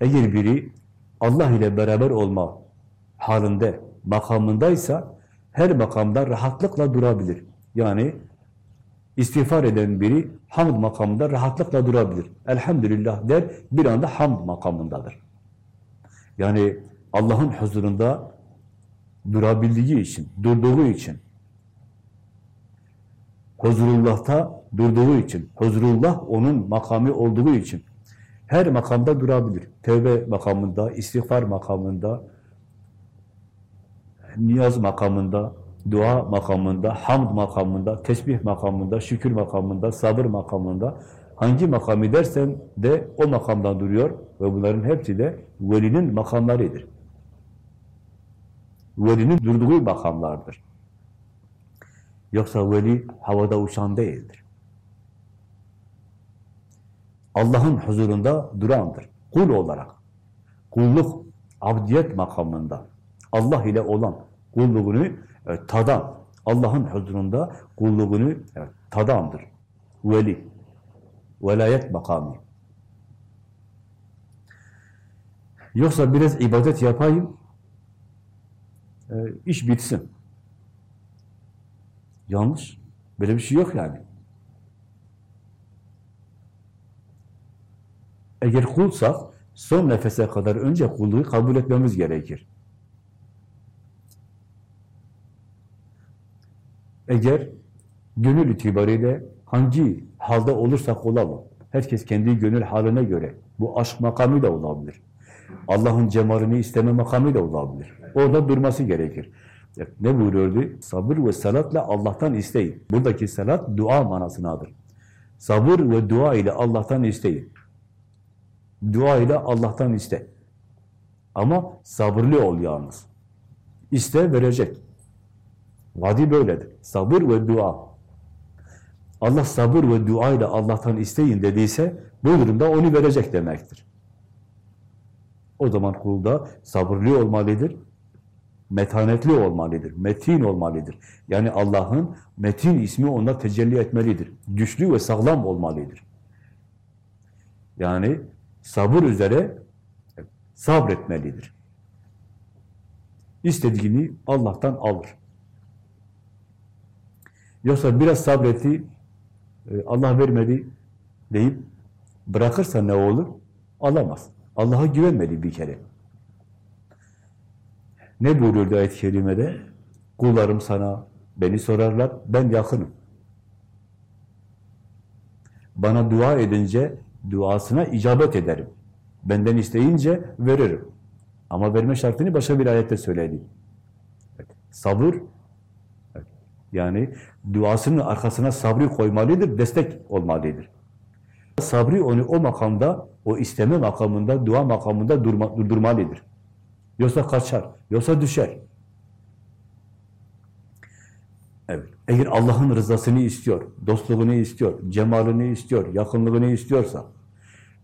Eğer biri Allah ile beraber olma halinde, makamındaysa her makamda rahatlıkla durabilir. Yani istiğfar eden biri hamd makamında rahatlıkla durabilir. Elhamdülillah der, bir anda hamd makamındadır. Yani Allah'ın huzurunda durabildiği için, durduğu için, huzurullah'ta durduğu için, huzurullah onun makamı olduğu için her makamda durabilir. Tevbe makamında, istiğfar makamında, niyaz makamında, dua makamında, hamd makamında, tesbih makamında, şükür makamında, sabır makamında, hangi makamı dersen de o makamdan duruyor ve bunların hepsi de velinin makamlarıdır. Velinin durduğu makamlardır. Yoksa veli havada uçan değildir. Allah'ın huzurunda durandır. Kul olarak. Kulluk, abdiyet makamında. Allah ile olan kulluğunu evet, tadan, Allah'ın huzurunda kulluğunu evet, tadandır. Veli, velayet makamı. Yoksa biraz ibadet yapayım, e, iş bitsin. Yanlış. Böyle bir şey yok yani. Eğer kulsak, son nefese kadar önce kulluğu kabul etmemiz gerekir. Eğer gönül itibariyle hangi halde olursak olalım, herkes kendi gönül haline göre, bu aşk makamı da olabilir. Allah'ın cemalini isteme makamı da olabilir. Orada durması gerekir. Ne buyuruyordu? Sabır ve salatla Allah'tan isteyin. Buradaki salat dua manasınadır. Sabır ve dua ile Allah'tan isteyin. Dua ile Allah'tan iste. Ama sabırlı ol yalnız. İste verecek. Vadi böyledir. Sabır ve dua. Allah sabır ve dua ile Allah'tan isteyin dediyse bu durumda onu verecek demektir. O zaman kulda sabırlı olmalıdır. metanetli olmalıdır, metin olmalıdır. Yani Allah'ın metin ismi onda tecelli etmelidir. Güçlü ve sağlam olmalıdır. Yani sabır üzere sabretmelidir. İstediğini Allah'tan alır. Yoksa biraz sabretti, e, Allah vermedi deyip bırakırsa ne olur? Alamaz. Allah'a güvenmedi bir kere. Ne buyuruyordu ayet-i kerimede? Kullarım sana beni sorarlar, ben yakınım. Bana dua edince duasına icabet ederim. Benden isteyince veririm. Ama verme şartını başka bir ayette söyledi. Sabır. Yani duasının arkasına sabrı koymalıdır, destek olmalıdır. Sabri onu o makamda, o isteme makamında, dua makamında durma, durdurmalıdır. Yoksa kaçar, yoksa düşer. Evet. Eğer Allah'ın rızasını istiyor, dostluğunu istiyor, cemalini istiyor, yakınlığını istiyorsa,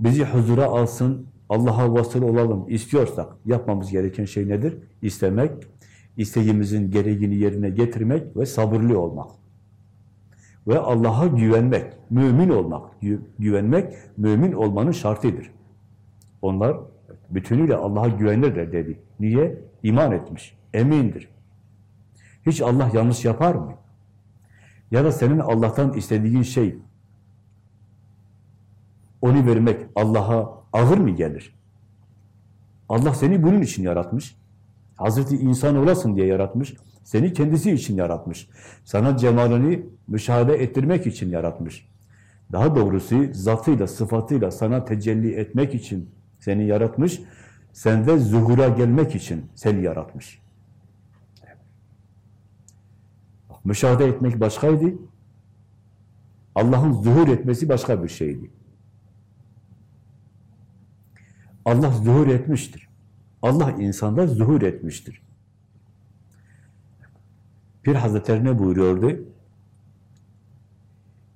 bizi huzura alsın, Allah'a vasıl olalım istiyorsak, yapmamız gereken şey nedir? İstemek, isteğimizin gereğini yerine getirmek ve sabırlı olmak. Ve Allah'a güvenmek, mümin olmak. Gü güvenmek, mümin olmanın şartıdır. Onlar bütünüyle Allah'a güvenirler dedi. Niye? İman etmiş, emindir. Hiç Allah yanlış yapar mı? Ya da senin Allah'tan istediğin şey, onu vermek Allah'a ağır mı gelir? Allah seni bunun için yaratmış. Hazreti insan olasın diye yaratmış. Seni kendisi için yaratmış. Sana cemalini müşahede ettirmek için yaratmış. Daha doğrusu zatıyla, sıfatıyla sana tecelli etmek için seni yaratmış. Sende zuhura gelmek için seni yaratmış. Müşahede etmek başkaydı. Allah'ın zuhur etmesi başka bir şeydi. Allah zuhur etmiştir. Allah insanda zuhur etmiştir. Pir Hazretleri ne buyuruyordu?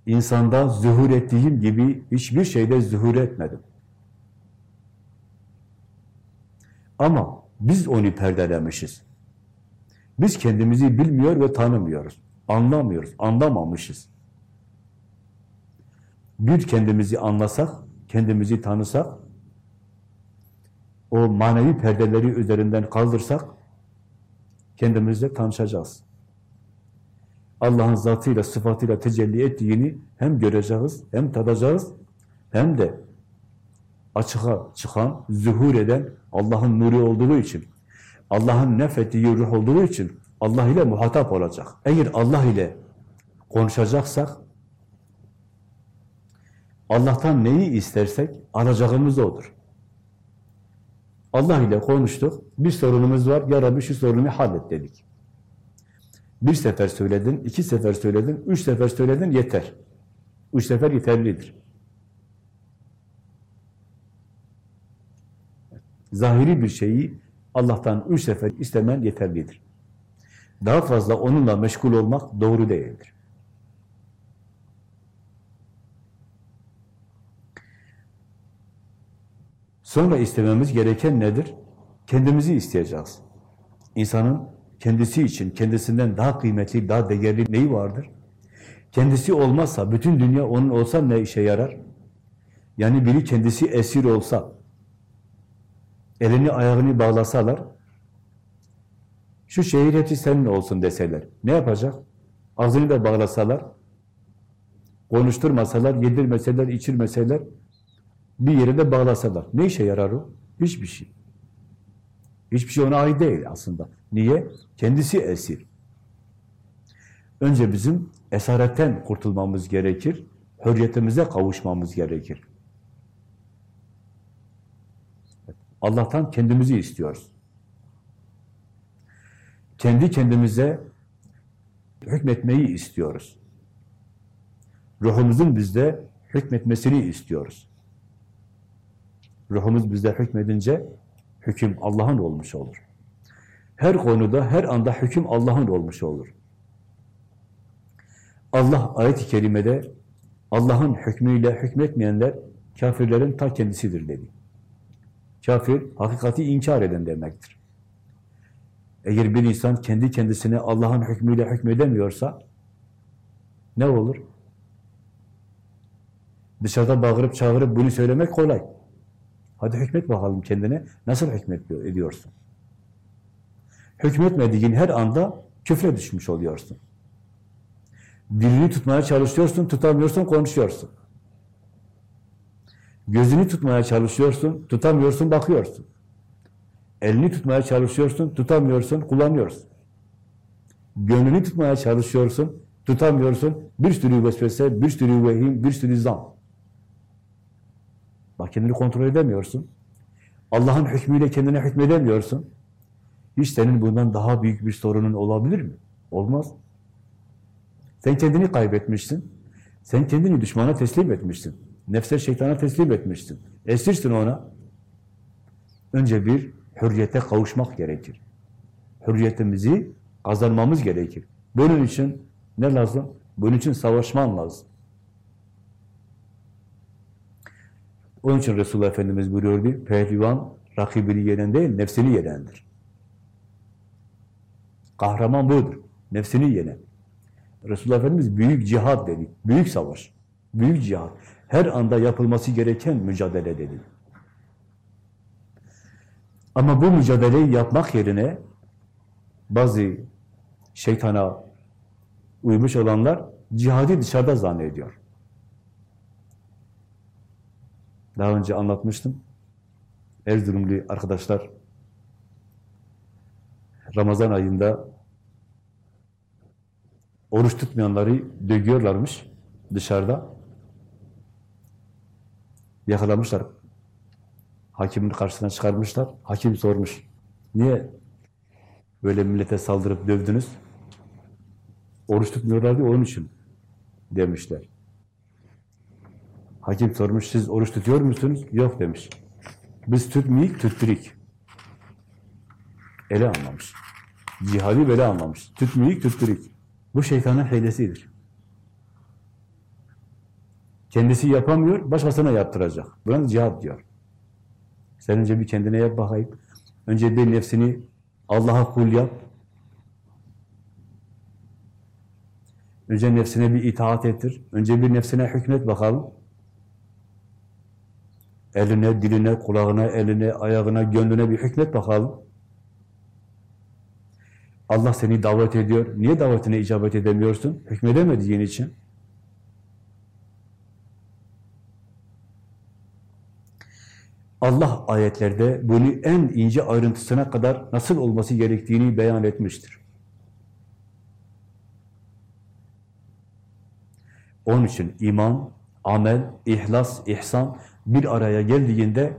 İnsanda zuhur ettiğim gibi hiçbir şeyde zuhur etmedim. Ama biz onu perdelemişiz. Biz kendimizi bilmiyor ve tanımıyoruz. Anlamıyoruz, anlamamışız. Bir kendimizi anlasak, kendimizi tanısak, o manevi perdeleri üzerinden kaldırsak, kendimizle tanışacağız. Allah'ın zatıyla, sıfatıyla tecelli ettiğini hem göreceğiz, hem tadacağız, hem de açığa çıkan, zuhur eden Allah'ın nuru olduğu için, Allah'ın nefettiği ruh olduğu için Allah ile muhatap olacak. Eğer Allah ile konuşacaksak, Allah'tan neyi istersek alacağımız odur. Allah ile konuştuk, bir sorunumuz var, ya Rabbi şu sorunu hallet dedik. Bir sefer söyledin, iki sefer söyledin, üç sefer söyledin, yeter. Üç sefer yeterlidir. Zahiri bir şeyi Allah'tan üç sefer istemen yeterlidir. Daha fazla onunla meşgul olmak doğru değildir. Sonra istememiz gereken nedir? Kendimizi isteyeceğiz. İnsanın kendisi için, kendisinden daha kıymetli, daha değerli neyi vardır? Kendisi olmazsa, bütün dünya onun olsa ne işe yarar? Yani biri kendisi esir olsa, elini ayağını bağlasalar, şu şehir hepsi senin olsun deseler, ne yapacak? Ağzını da bağlasalar, konuşturmasalar, yedirmeseler, içirmeseler, bir yere de bağlasalar. Ne işe yarar o? Hiçbir şey. Hiçbir şey ona ait değil aslında. Niye? Kendisi esir. Önce bizim esaretten kurtulmamız gerekir, hürriyetimize kavuşmamız gerekir. Allah'tan kendimizi istiyoruz. Kendi kendimize hükmetmeyi istiyoruz. Ruhumuzun bizde hükmetmesini istiyoruz. Ruhumuz bizde hükmedince hüküm Allah'ın olmuş olur. Her konuda, her anda hüküm Allah'ın olmuş olur. Allah ayet-i kerimede Allah'ın hükmüyle hükmetmeyenler kafirlerin ta kendisidir dedi. Kafir, hakikati inkar eden demektir. Eğer bir insan kendi kendisine Allah'ın hükmüyle hükmedemiyorsa ne olur? Dışarıda bağırıp çağırıp bunu söylemek kolay. Hadi hükmet bakalım kendine. Nasıl hükmet ediyorsun? Hükmetmediğin her anda küfre düşmüş oluyorsun. Dilini tutmaya çalışıyorsun, tutamıyorsun, konuşuyorsun. Gözünü tutmaya çalışıyorsun, tutamıyorsun, bakıyorsun. Elini tutmaya çalışıyorsun, tutamıyorsun, kullanıyorsun. Gönlünü tutmaya çalışıyorsun, tutamıyorsun. Bir sürü vesvese, bir sürü vehim, bir sürü zan. Bak kendini kontrol edemiyorsun. Allah'ın hükmüyle kendine hükmedemiyorsun. Hiç senin bundan daha büyük bir sorunun olabilir mi? Olmaz. Sen kendini kaybetmişsin. Sen kendini düşmana teslim etmişsin. Nefse şeytana teslim etmişsin. Esirsin ona. Önce bir hürriyete kavuşmak gerekir. Hürriyetimizi kazanmamız gerekir. Bunun için ne lazım? Bunun için savaşman lazım. Onun için Resulullah Efendimiz buyuruyordu, pehlivan rakibini yenen değil, nefsini yenendir. Kahraman budur, nefsini yenen. Resulullah Efendimiz büyük cihad dedi, büyük savaş, büyük cihad. Her anda yapılması gereken mücadele dedi. Ama bu mücadeleyi yapmak yerine bazı şeytana uymuş olanlar cihadi dışarıda zannediyor. Daha önce anlatmıştım. Erzurumlu arkadaşlar Ramazan ayında oruç tutmayanları dövüyorlarmış dışarıda. Yakalamışlar. Hakimin karşısına çıkarmışlar. Hakim sormuş. Niye böyle millete saldırıp dövdünüz? Oruç tutmuyorlardı onun için demişler. Hakim sormuş, siz oruç tutuyor musunuz? Yok demiş. Biz tutmayık, tutturik. Ele anlamış. Cihadi böyle anlamış. Tutmayık, tutturik. Bu şeytanın hilesidir. Kendisi yapamıyor, başkasına yaptıracak. Buna cihad diyor. Sen önce bir kendine yap bakayım. Önce bir nefsini Allah'a kul yap. Önce nefsine bir itaat ettir. Önce bir nefsine hükmet bakalım. Eline, diline, kulağına, eline, ayağına, gönlüne bir hükmet bakalım. Allah seni davet ediyor. Niye davetine icabet edemiyorsun? Hükmedemediğin için. Allah ayetlerde bunu en ince ayrıntısına kadar nasıl olması gerektiğini beyan etmiştir. Onun için iman, amel, ihlas, ihsan bir araya geldiğinde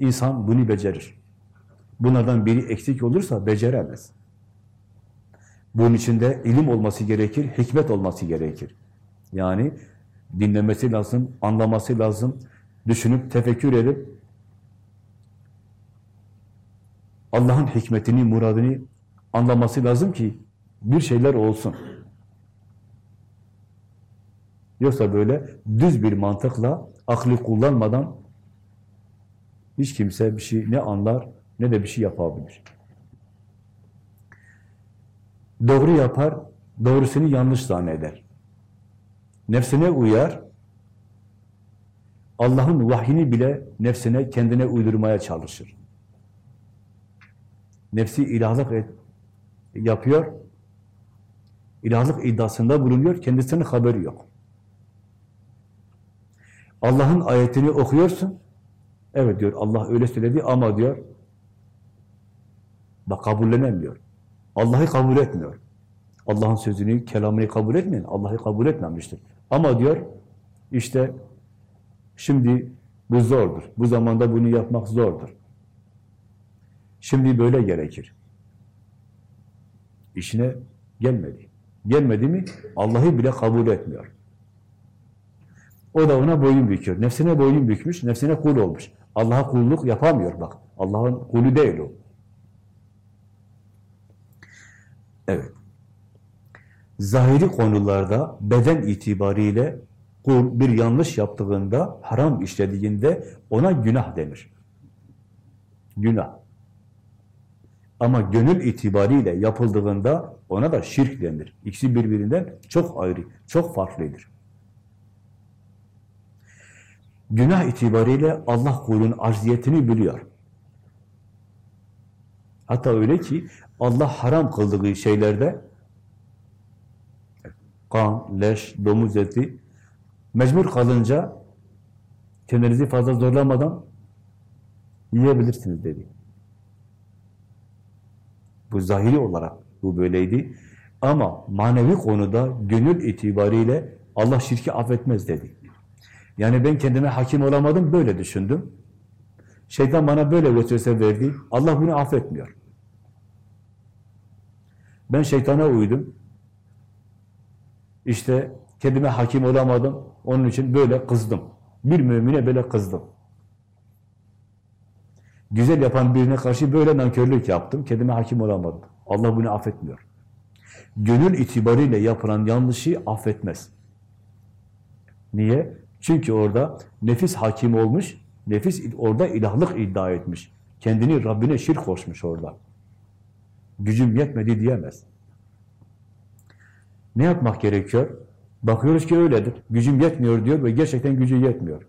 insan bunu becerir. Bunlardan biri eksik olursa beceremez. Bunun içinde ilim olması gerekir, hikmet olması gerekir. Yani dinlemesi lazım, anlaması lazım, düşünüp tefekkür edip Allah'ın hikmetini, muradını anlaması lazım ki bir şeyler olsun. Yoksa böyle düz bir mantıkla, aklı kullanmadan hiç kimse bir şey ne anlar ne de bir şey yapabilir. Doğru yapar, doğrusunu yanlış zanneder. Nefsine uyar, Allah'ın vahyini bile nefsine, kendine uydurmaya çalışır. Nefsi ilahlık et, yapıyor, ilahlık iddiasında bulunuyor, kendisinin haberi yok. Allah'ın ayetini okuyorsun, evet diyor, Allah öyle söyledi ama diyor, bak kabullenemiyor. Allah'ı kabul etmiyor. Allah'ın sözünü, kelamını kabul etmeyen, Allah'ı kabul etmemiştir. Ama diyor, işte şimdi bu zordur. Bu zamanda bunu yapmak zordur. Şimdi böyle gerekir. İşine gelmedi. Gelmedi mi Allah'ı bile kabul etmiyor. O da ona boyun büküyor. Nefsine boyun bükmüş, nefsine kul olmuş. Allah'a kulluk yapamıyor bak. Allah'ın kulü değil o. Evet. Zahiri konularda beden itibariyle kul bir yanlış yaptığında, haram işlediğinde ona günah denir. Günah. Ama gönül itibariyle yapıldığında ona da şirk denir. İkisi birbirinden çok ayrı, çok farklıdır. Günah itibariyle Allah kulun acziyetini biliyor. Hatta öyle ki Allah haram kıldığı şeylerde kan, leş, domuz eti mecbur kalınca kendinizi fazla zorlamadan yiyebilirsiniz dedi. Bu zahiri olarak bu böyleydi. Ama manevi konuda gönül itibariyle Allah şirki affetmez dedi. Yani ben kendime hakim olamadım, böyle düşündüm. Şeytan bana böyle vesvese verdi. Allah bunu affetmiyor. Ben şeytana uydum. İşte kendime hakim olamadım. Onun için böyle kızdım. Bir mümine böyle kızdım. Güzel yapan birine karşı böyle nankörlük yaptım. Kendime hakim olamadım. Allah bunu affetmiyor. Gönül itibariyle yapılan yanlışı affetmez. Niye? Çünkü orada nefis hakim olmuş, nefis orada ilahlık iddia etmiş. Kendini Rabbine şirk koşmuş orada. Gücüm yetmedi diyemez. Ne yapmak gerekiyor? Bakıyoruz ki öyledir. Gücüm yetmiyor diyor ve gerçekten gücü yetmiyor.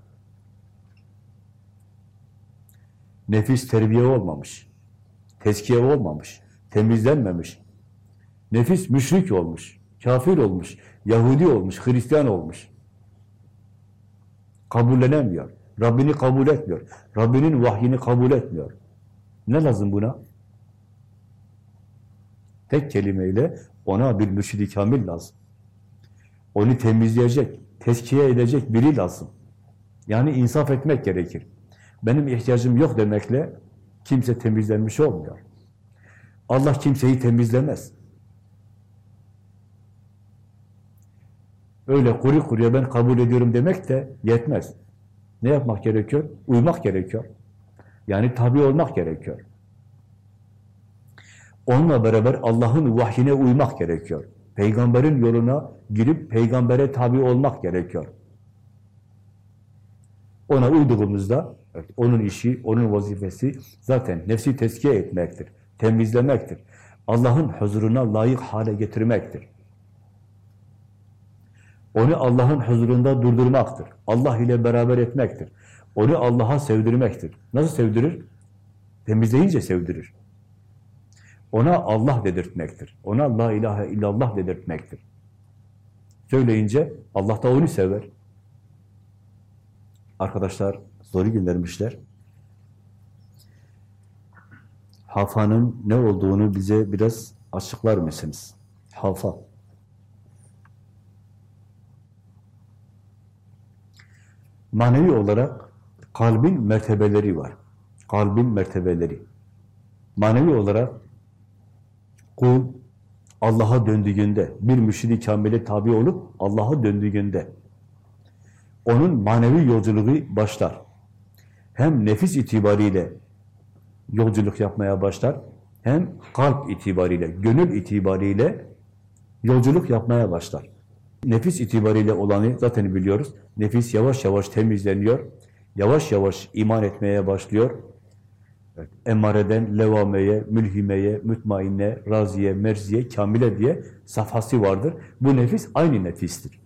Nefis terbiye olmamış. Teskiye olmamış. Temizlenmemiş. Nefis müşrik olmuş. Kafir olmuş. Yahudi olmuş. Hristiyan olmuş. Kabullenemiyor. Rabbini kabul etmiyor. Rabbinin vahyini kabul etmiyor. Ne lazım buna? Tek kelimeyle ona bir mürşidi kamil lazım. Onu temizleyecek, teskiye edecek biri lazım. Yani insaf etmek gerekir. Benim ihtiyacım yok demekle kimse temizlenmiş olmuyor. Allah kimseyi temizlemez. Öyle kuru kuruya ben kabul ediyorum demek de yetmez. Ne yapmak gerekiyor? Uymak gerekiyor. Yani tabi olmak gerekiyor. Onunla beraber Allah'ın vahyine uymak gerekiyor. Peygamberin yoluna girip peygambere tabi olmak gerekiyor. Ona uyduğumuzda evet, onun işi, onun vazifesi zaten nefsi teskiye etmektir, temizlemektir. Allah'ın huzuruna layık hale getirmektir. Onu Allah'ın huzurunda durdurmaktır. Allah ile beraber etmektir. Onu Allah'a sevdirmektir. Nasıl sevdirir? Temizleyince sevdirir. Ona Allah dedirtmektir. Ona la ilahe illallah dedirtmektir. Söyleyince Allah da onu sever. Arkadaşlar soru göndermişler. Hafanın ne olduğunu bize biraz açıklar mısınız? Hafa. Manevi olarak kalbin mertebeleri var. Kalbin mertebeleri. Manevi olarak kul Allah'a döndüğünde, bir müşridi kamile tabi olup Allah'a döndüğünde onun manevi yolculuğu başlar. Hem nefis itibariyle yolculuk yapmaya başlar, hem kalp itibariyle, gönül itibariyle yolculuk yapmaya başlar. Nefis itibariyle olanı zaten biliyoruz. Nefis yavaş yavaş temizleniyor. Yavaş yavaş iman etmeye başlıyor. Evet, emareden levameye, mülhimeye, mütmainne, raziye, merziye, kamile diye safhası vardır. Bu nefis aynı nefistir.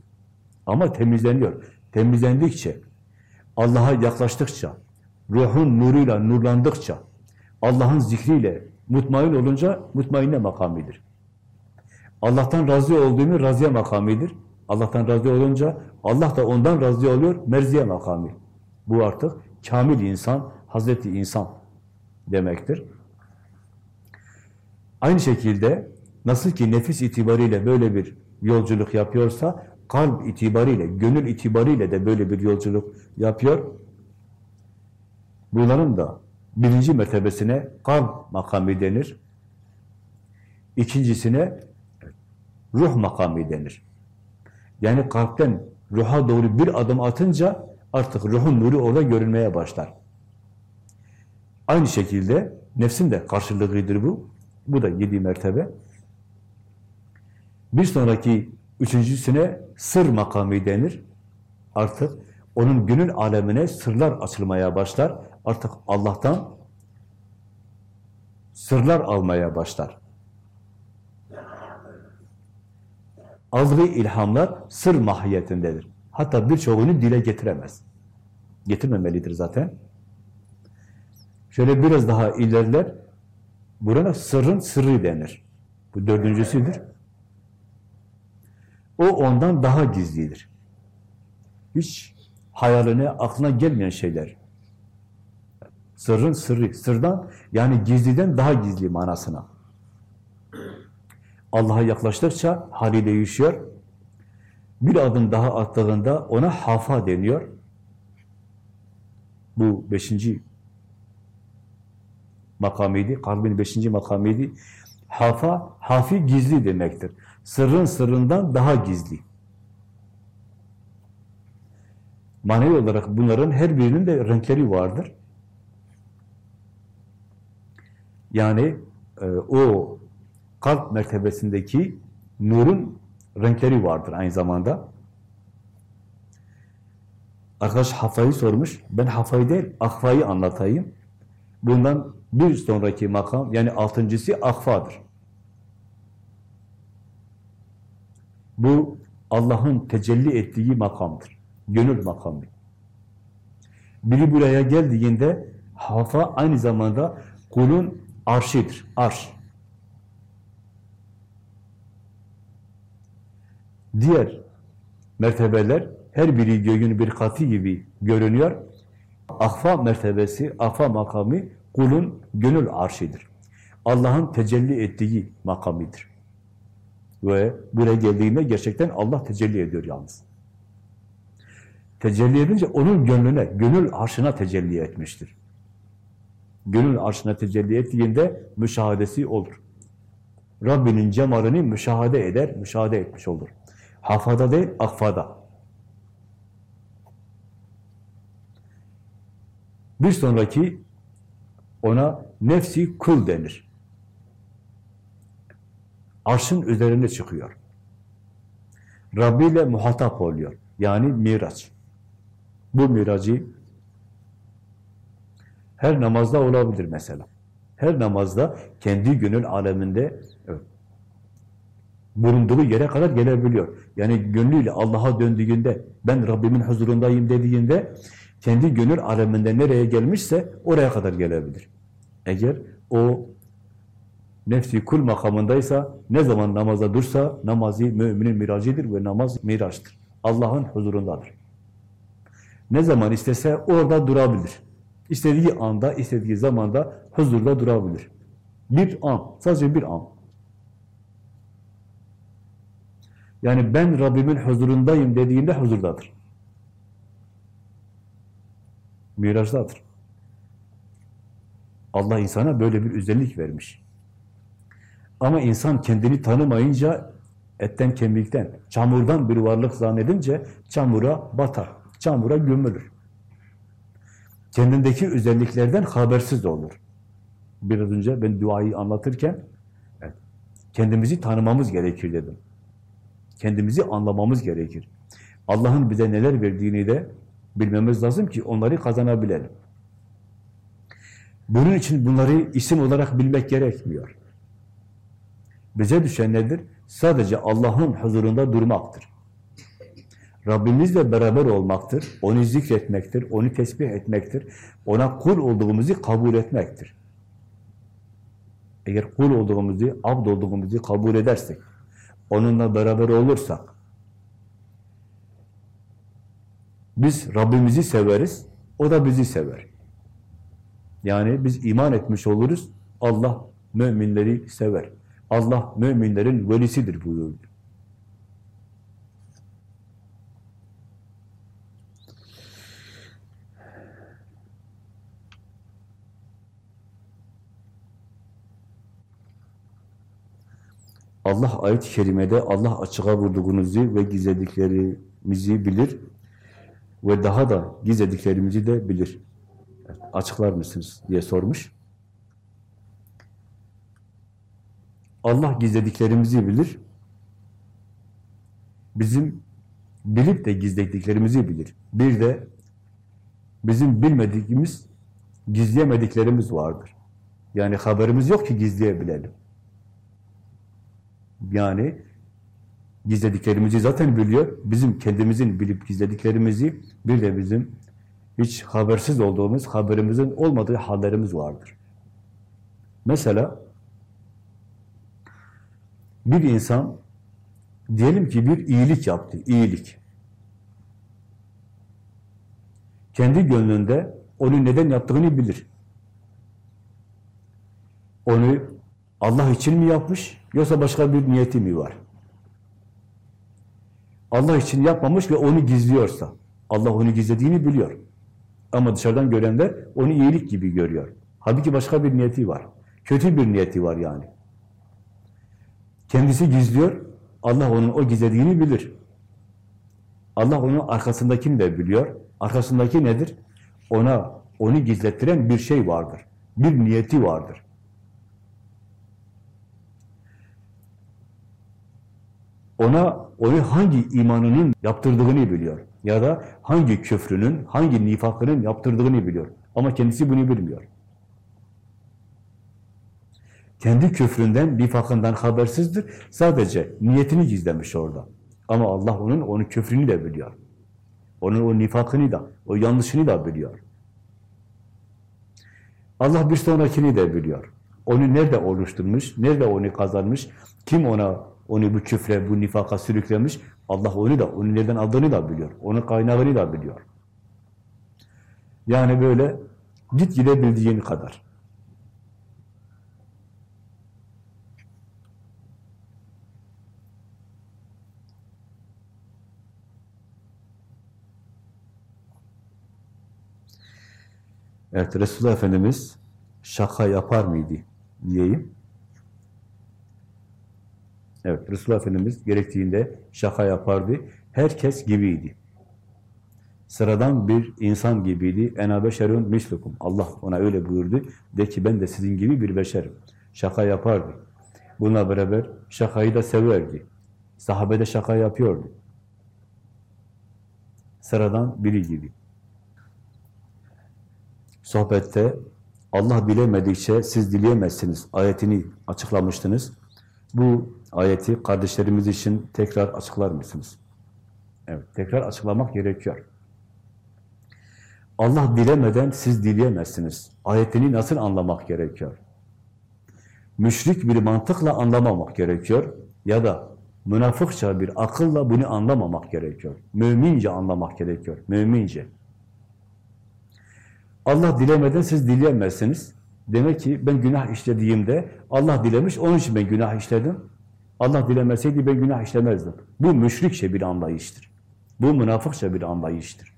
Ama temizleniyor. Temizlendikçe, Allah'a yaklaştıkça, ruhun nuruyla nurlandıkça, Allah'ın zikriyle mutmain olunca mutmainne makamidir. Allah'tan razı olduğunu razıya makamidir. Allah'tan razı olunca Allah da ondan razı oluyor, merziye makami. Bu artık kamil insan, Hazreti insan demektir. Aynı şekilde nasıl ki nefis itibariyle böyle bir yolculuk yapıyorsa, kalp itibariyle, gönül itibariyle de böyle bir yolculuk yapıyor. Bunların da birinci mertebesine kalp makamı denir. İkincisine ruh makamı denir. Yani kalpten ruha doğru bir adım atınca artık ruhun nuru orada görünmeye başlar. Aynı şekilde nefsin de karşılığıdır bu. Bu da yedi mertebe. Bir sonraki üçüncüsüne sır makamı denir. Artık onun gönül alemine sırlar açılmaya başlar. Artık Allah'tan sırlar almaya başlar. Aldığı ilhamlar sır mahiyetindedir. Hatta birçoğunu dile getiremez. Getirmemelidir zaten. Şöyle biraz daha ilerler, burana sırrın sırrı denir. Bu dördüncüsüdür. O ondan daha gizlidir. Hiç hayaline, aklına gelmeyen şeyler. Sırrın sırrı, sırdan yani gizliden daha gizli manasına. Allah'a yaklaştıkça hali değişiyor. Bir adım daha attığında ona hafa deniyor. Bu beşinci makamıydı, kalbin beşinci makamıydı. Hafa, hafi gizli demektir. Sırrın sırrından daha gizli. Manevi olarak bunların her birinin de renkleri vardır. Yani e, o kalp mertebesindeki nurun renkleri vardır aynı zamanda. Arkadaş hafayı sormuş. Ben hafayı değil, akfayı anlatayım. Bundan bir sonraki makam, yani altıncısı akfadır. Bu Allah'ın tecelli ettiği makamdır. Gönül makamı. Biri buraya geldiğinde hafa aynı zamanda kulun arşidir. Arş. Diğer mertebeler her biri göğün bir katı gibi görünüyor. Ahfa mertebesi, ahfa makamı kulun gönül arşidir. Allah'ın tecelli ettiği makamidir. Ve buraya geldiğinde gerçekten Allah tecelli ediyor yalnız. Tecelli edince onun gönlüne, gönül arşına tecelli etmiştir. Gönül arşına tecelli ettiğinde müşahadesi olur. Rabbinin cemalini müşahede eder, müşahede etmiş olur. Hafada değil, akfada. Bir sonraki ona nefsi kul denir. Arşın üzerine çıkıyor. Rabbi ile muhatap oluyor. Yani miraç. Bu miracı her namazda olabilir mesela. Her namazda kendi gönül aleminde bulunduğu yere kadar gelebiliyor. Yani gönlüyle Allah'a döndüğünde, ben Rabbimin huzurundayım dediğinde, kendi gönül aleminde nereye gelmişse oraya kadar gelebilir. Eğer o nefsi kul makamındaysa, ne zaman namaza dursa, namazı müminin miracıdır ve namaz miraçtır. Allah'ın huzurundadır. Ne zaman istese orada durabilir. İstediği anda, istediği zamanda huzurda durabilir. Bir an, sadece bir an. Yani ben Rabbimin huzurundayım dediğinde huzurdadır. Miraçtadır. Allah insana böyle bir özellik vermiş. Ama insan kendini tanımayınca etten kemikten, çamurdan bir varlık zannedince çamura batar, çamura gömülür. Kendindeki özelliklerden habersiz olur. Biraz önce ben duayı anlatırken kendimizi tanımamız gerekir dedim. Kendimizi anlamamız gerekir. Allah'ın bize neler verdiğini de bilmemiz lazım ki onları kazanabilelim. Bunun için bunları isim olarak bilmek gerekmiyor. Bize düşen nedir? Sadece Allah'ın huzurunda durmaktır. Rabbimizle beraber olmaktır, onu zikretmektir, onu tesbih etmektir, ona kul olduğumuzu kabul etmektir. Eğer kul olduğumuzu, abd olduğumuzu kabul edersek, onunla beraber olursak, biz Rabbimizi severiz, o da bizi sever. Yani biz iman etmiş oluruz, Allah müminleri sever. Allah müminlerin velisidir buyurdu. Allah ayet-i kerimede Allah açığa vurduğunuzu ve gizlediklerimizi bilir ve daha da gizlediklerimizi de bilir. Açıklar mısınız diye sormuş. Allah gizlediklerimizi bilir. Bizim bilip de gizlediklerimizi bilir. Bir de bizim bilmediğimiz, gizleyemediklerimiz vardır. Yani haberimiz yok ki gizleyebilelim. Yani gizlediklerimizi zaten biliyor. Bizim kendimizin bilip gizlediklerimizi bir de bizim hiç habersiz olduğumuz, haberimizin olmadığı hallerimiz vardır. Mesela bir insan diyelim ki bir iyilik yaptı, iyilik. Kendi gönlünde onu neden yaptığını bilir. Onu Allah için mi yapmış, yoksa başka bir niyeti mi var? Allah için yapmamış ve onu gizliyorsa, Allah onu gizlediğini biliyor. Ama dışarıdan görenler onu iyilik gibi görüyor. Halbuki başka bir niyeti var. Kötü bir niyeti var yani. Kendisi gizliyor, Allah onun o gizlediğini bilir. Allah onun arkasındakini de biliyor. Arkasındaki nedir? Ona, onu gizlettiren bir şey vardır. Bir niyeti vardır. Ona, onu hangi imanının yaptırdığını biliyor. Ya da hangi küfrünün, hangi nifakının yaptırdığını biliyor. Ama kendisi bunu bilmiyor. Kendi küfründen, nifakından habersizdir. Sadece niyetini gizlemiş orada. Ama Allah onun, onun küfrünü de biliyor. Onun o nifakını da, o yanlışını da biliyor. Allah bir sonrakini de biliyor. Onu nerede oluşturmuş, nerede onu kazanmış, kim ona onu bu küfre, bu nifaka sürüklemiş, Allah onu da, onu nereden aldığını da biliyor. Onun kaynağını da biliyor. Yani böyle git gidebildiğin kadar. Evet, Resulullah Efendimiz şaka yapar mıydı diyeyim. Evet, Resulullah Efendimiz gerektiğinde şaka yapardı. Herkes gibiydi. Sıradan bir insan gibiydi. Ena beşerun mislukum. Allah ona öyle buyurdu. De ki ben de sizin gibi bir beşerim. Şaka yapardı. Bununla beraber şakayı da severdi. Sahabe de şaka yapıyordu. Sıradan biri gibi. Sohbette Allah dilemedikçe siz dileyemezsiniz ayetini açıklamıştınız. Bu ayeti kardeşlerimiz için tekrar açıklar mısınız? Evet, tekrar açıklamak gerekiyor. Allah dilemeden siz dileyemezsiniz. Ayetini nasıl anlamak gerekiyor? Müşrik bir mantıkla anlamamak gerekiyor ya da münafıkça bir akılla bunu anlamamak gerekiyor. Mümince anlamak gerekiyor. Mümince. Allah dilemeden siz dileyemezsiniz. Demek ki ben günah işlediğimde Allah dilemiş, onun için ben günah işledim. Allah dilemeseydi ben günah işlemezdim. Bu müşrikçe bir anlayıştır. Bu münafıkça bir anlayıştır.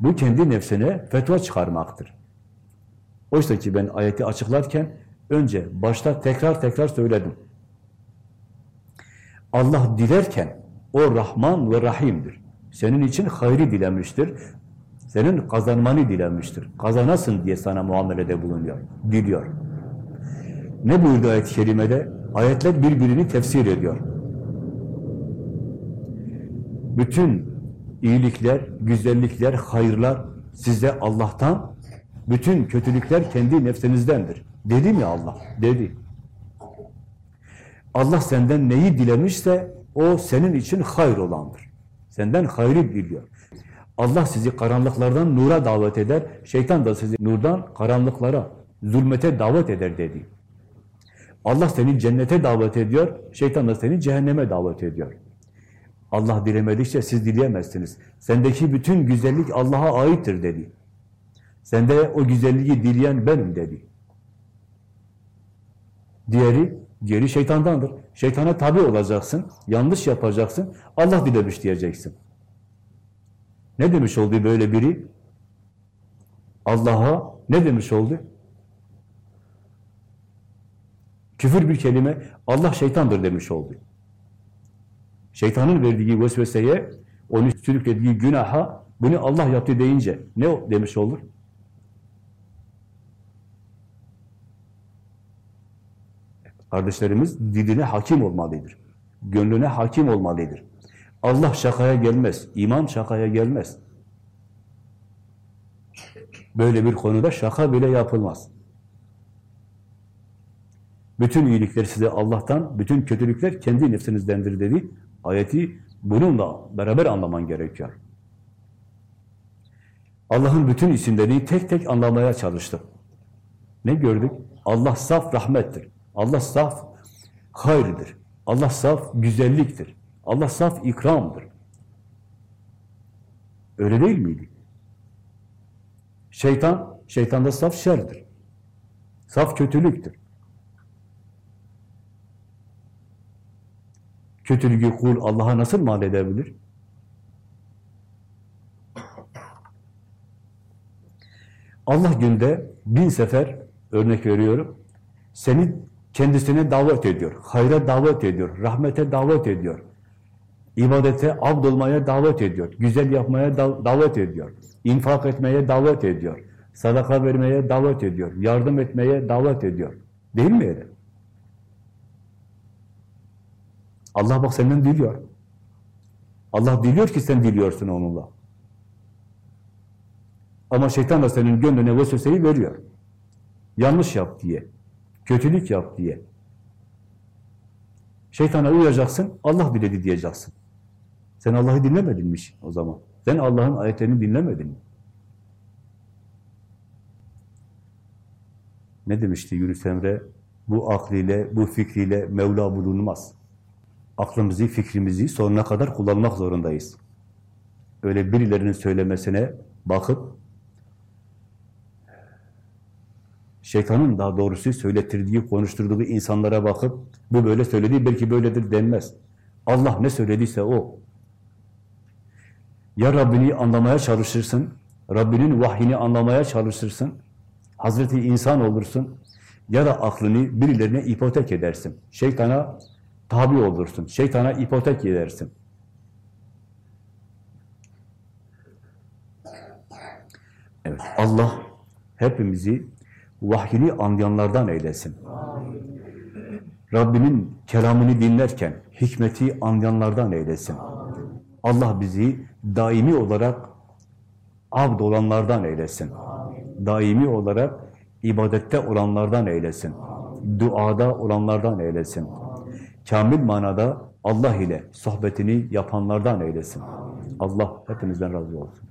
Bu kendi nefsine fetva çıkarmaktır. Oysa ki ben ayeti açıklarken önce başta tekrar tekrar söyledim. Allah dilerken o Rahman ve Rahim'dir. Senin için hayri dilemiştir. Senin kazanmanı dilemiştir. Kazanasın diye sana muamelede bulunuyor, diliyor. Ne buyurdu ayet-i kerimede? Ayetler birbirini tefsir ediyor. Bütün iyilikler, güzellikler, hayırlar size Allah'tan, bütün kötülükler kendi nefsinizdendir. Dedi mi Allah? Dedi. Allah senden neyi dilemişse o senin için hayır olandır. Senden hayrı diliyor. Allah sizi karanlıklardan nura davet eder, şeytan da sizi nurdan karanlıklara, zulmete davet eder dedi. Allah seni cennete davet ediyor, şeytan da seni cehenneme davet ediyor. Allah dilemedikçe siz dileyemezsiniz. Sendeki bütün güzellik Allah'a aittir dedi. Sende o güzelliği dileyen benim dedi. Diğeri, diğeri şeytandandır. Şeytana tabi olacaksın, yanlış yapacaksın, Allah dilemiş diyeceksin. Ne demiş oldu böyle biri? Allah'a ne demiş oldu? Küfür bir kelime, Allah şeytandır demiş oldu. Şeytanın verdiği vesveseye, onu sürüklediği günaha, bunu Allah yaptı deyince ne demiş olur? Kardeşlerimiz diline hakim olmalıdır. Gönlüne hakim olmalıdır. Allah şakaya gelmez. iman şakaya gelmez. Böyle bir konuda şaka bile yapılmaz. Bütün iyilikler size Allah'tan, bütün kötülükler kendi nefsinizdendir dedi. Ayeti bununla beraber anlaman gerekiyor. Allah'ın bütün isimlerini tek tek anlamaya çalıştık. Ne gördük? Allah saf rahmettir. Allah saf hayırdır. Allah saf güzelliktir. Allah saf ikramdır. Öyle değil miydi? Şeytan, şeytan da saf şerdir. Saf kötülüktür. Kötülüğü kul Allah'a nasıl mal edebilir? Allah günde bin sefer örnek veriyorum. Seni kendisine davet ediyor. Hayra davet ediyor. Rahmete davet ediyor. ibadete, abd olmaya davet ediyor. Güzel yapmaya da- davet ediyor. infak etmeye davet ediyor. Sadaka vermeye davet ediyor. Yardım etmeye davet ediyor. Değil mi öyle? Allah bak senden diliyor. Allah diliyor ki sen diliyorsun onunla. Ama şeytan da senin gönlüne vesveseyi veriyor. Yanlış yap diye. Kötülük yap diye. Şeytana uyacaksın, Allah diledi diyeceksin. Sen Allah'ı dinlemedinmiş o zaman. Sen Allah'ın ayetlerini dinlemedin mi? Ne demişti Yunus Emre? Bu akliyle, bu fikriyle Mevla bulunmaz. Aklımızı, fikrimizi sonuna kadar kullanmak zorundayız. Öyle birilerinin söylemesine bakıp şeytanın daha doğrusu söyletirdiği, konuşturduğu insanlara bakıp bu böyle söyledi, belki böyledir denmez. Allah ne söylediyse o. Ya Rabbini anlamaya çalışırsın, Rabbinin vahyini anlamaya çalışırsın, Hazreti insan olursun ya da aklını birilerine ipotek edersin. Şeytana tabi olursun, şeytana ipotek edersin. Evet, Allah hepimizi vahyini anlayanlardan eylesin. Rabbinin kelamını dinlerken hikmeti anlayanlardan eylesin. Allah bizi daimi olarak abd olanlardan eylesin. Daimi olarak ibadette olanlardan eylesin. Duada olanlardan eylesin. Kamil manada Allah ile sohbetini yapanlardan eylesin. Allah hepinizden razı olsun.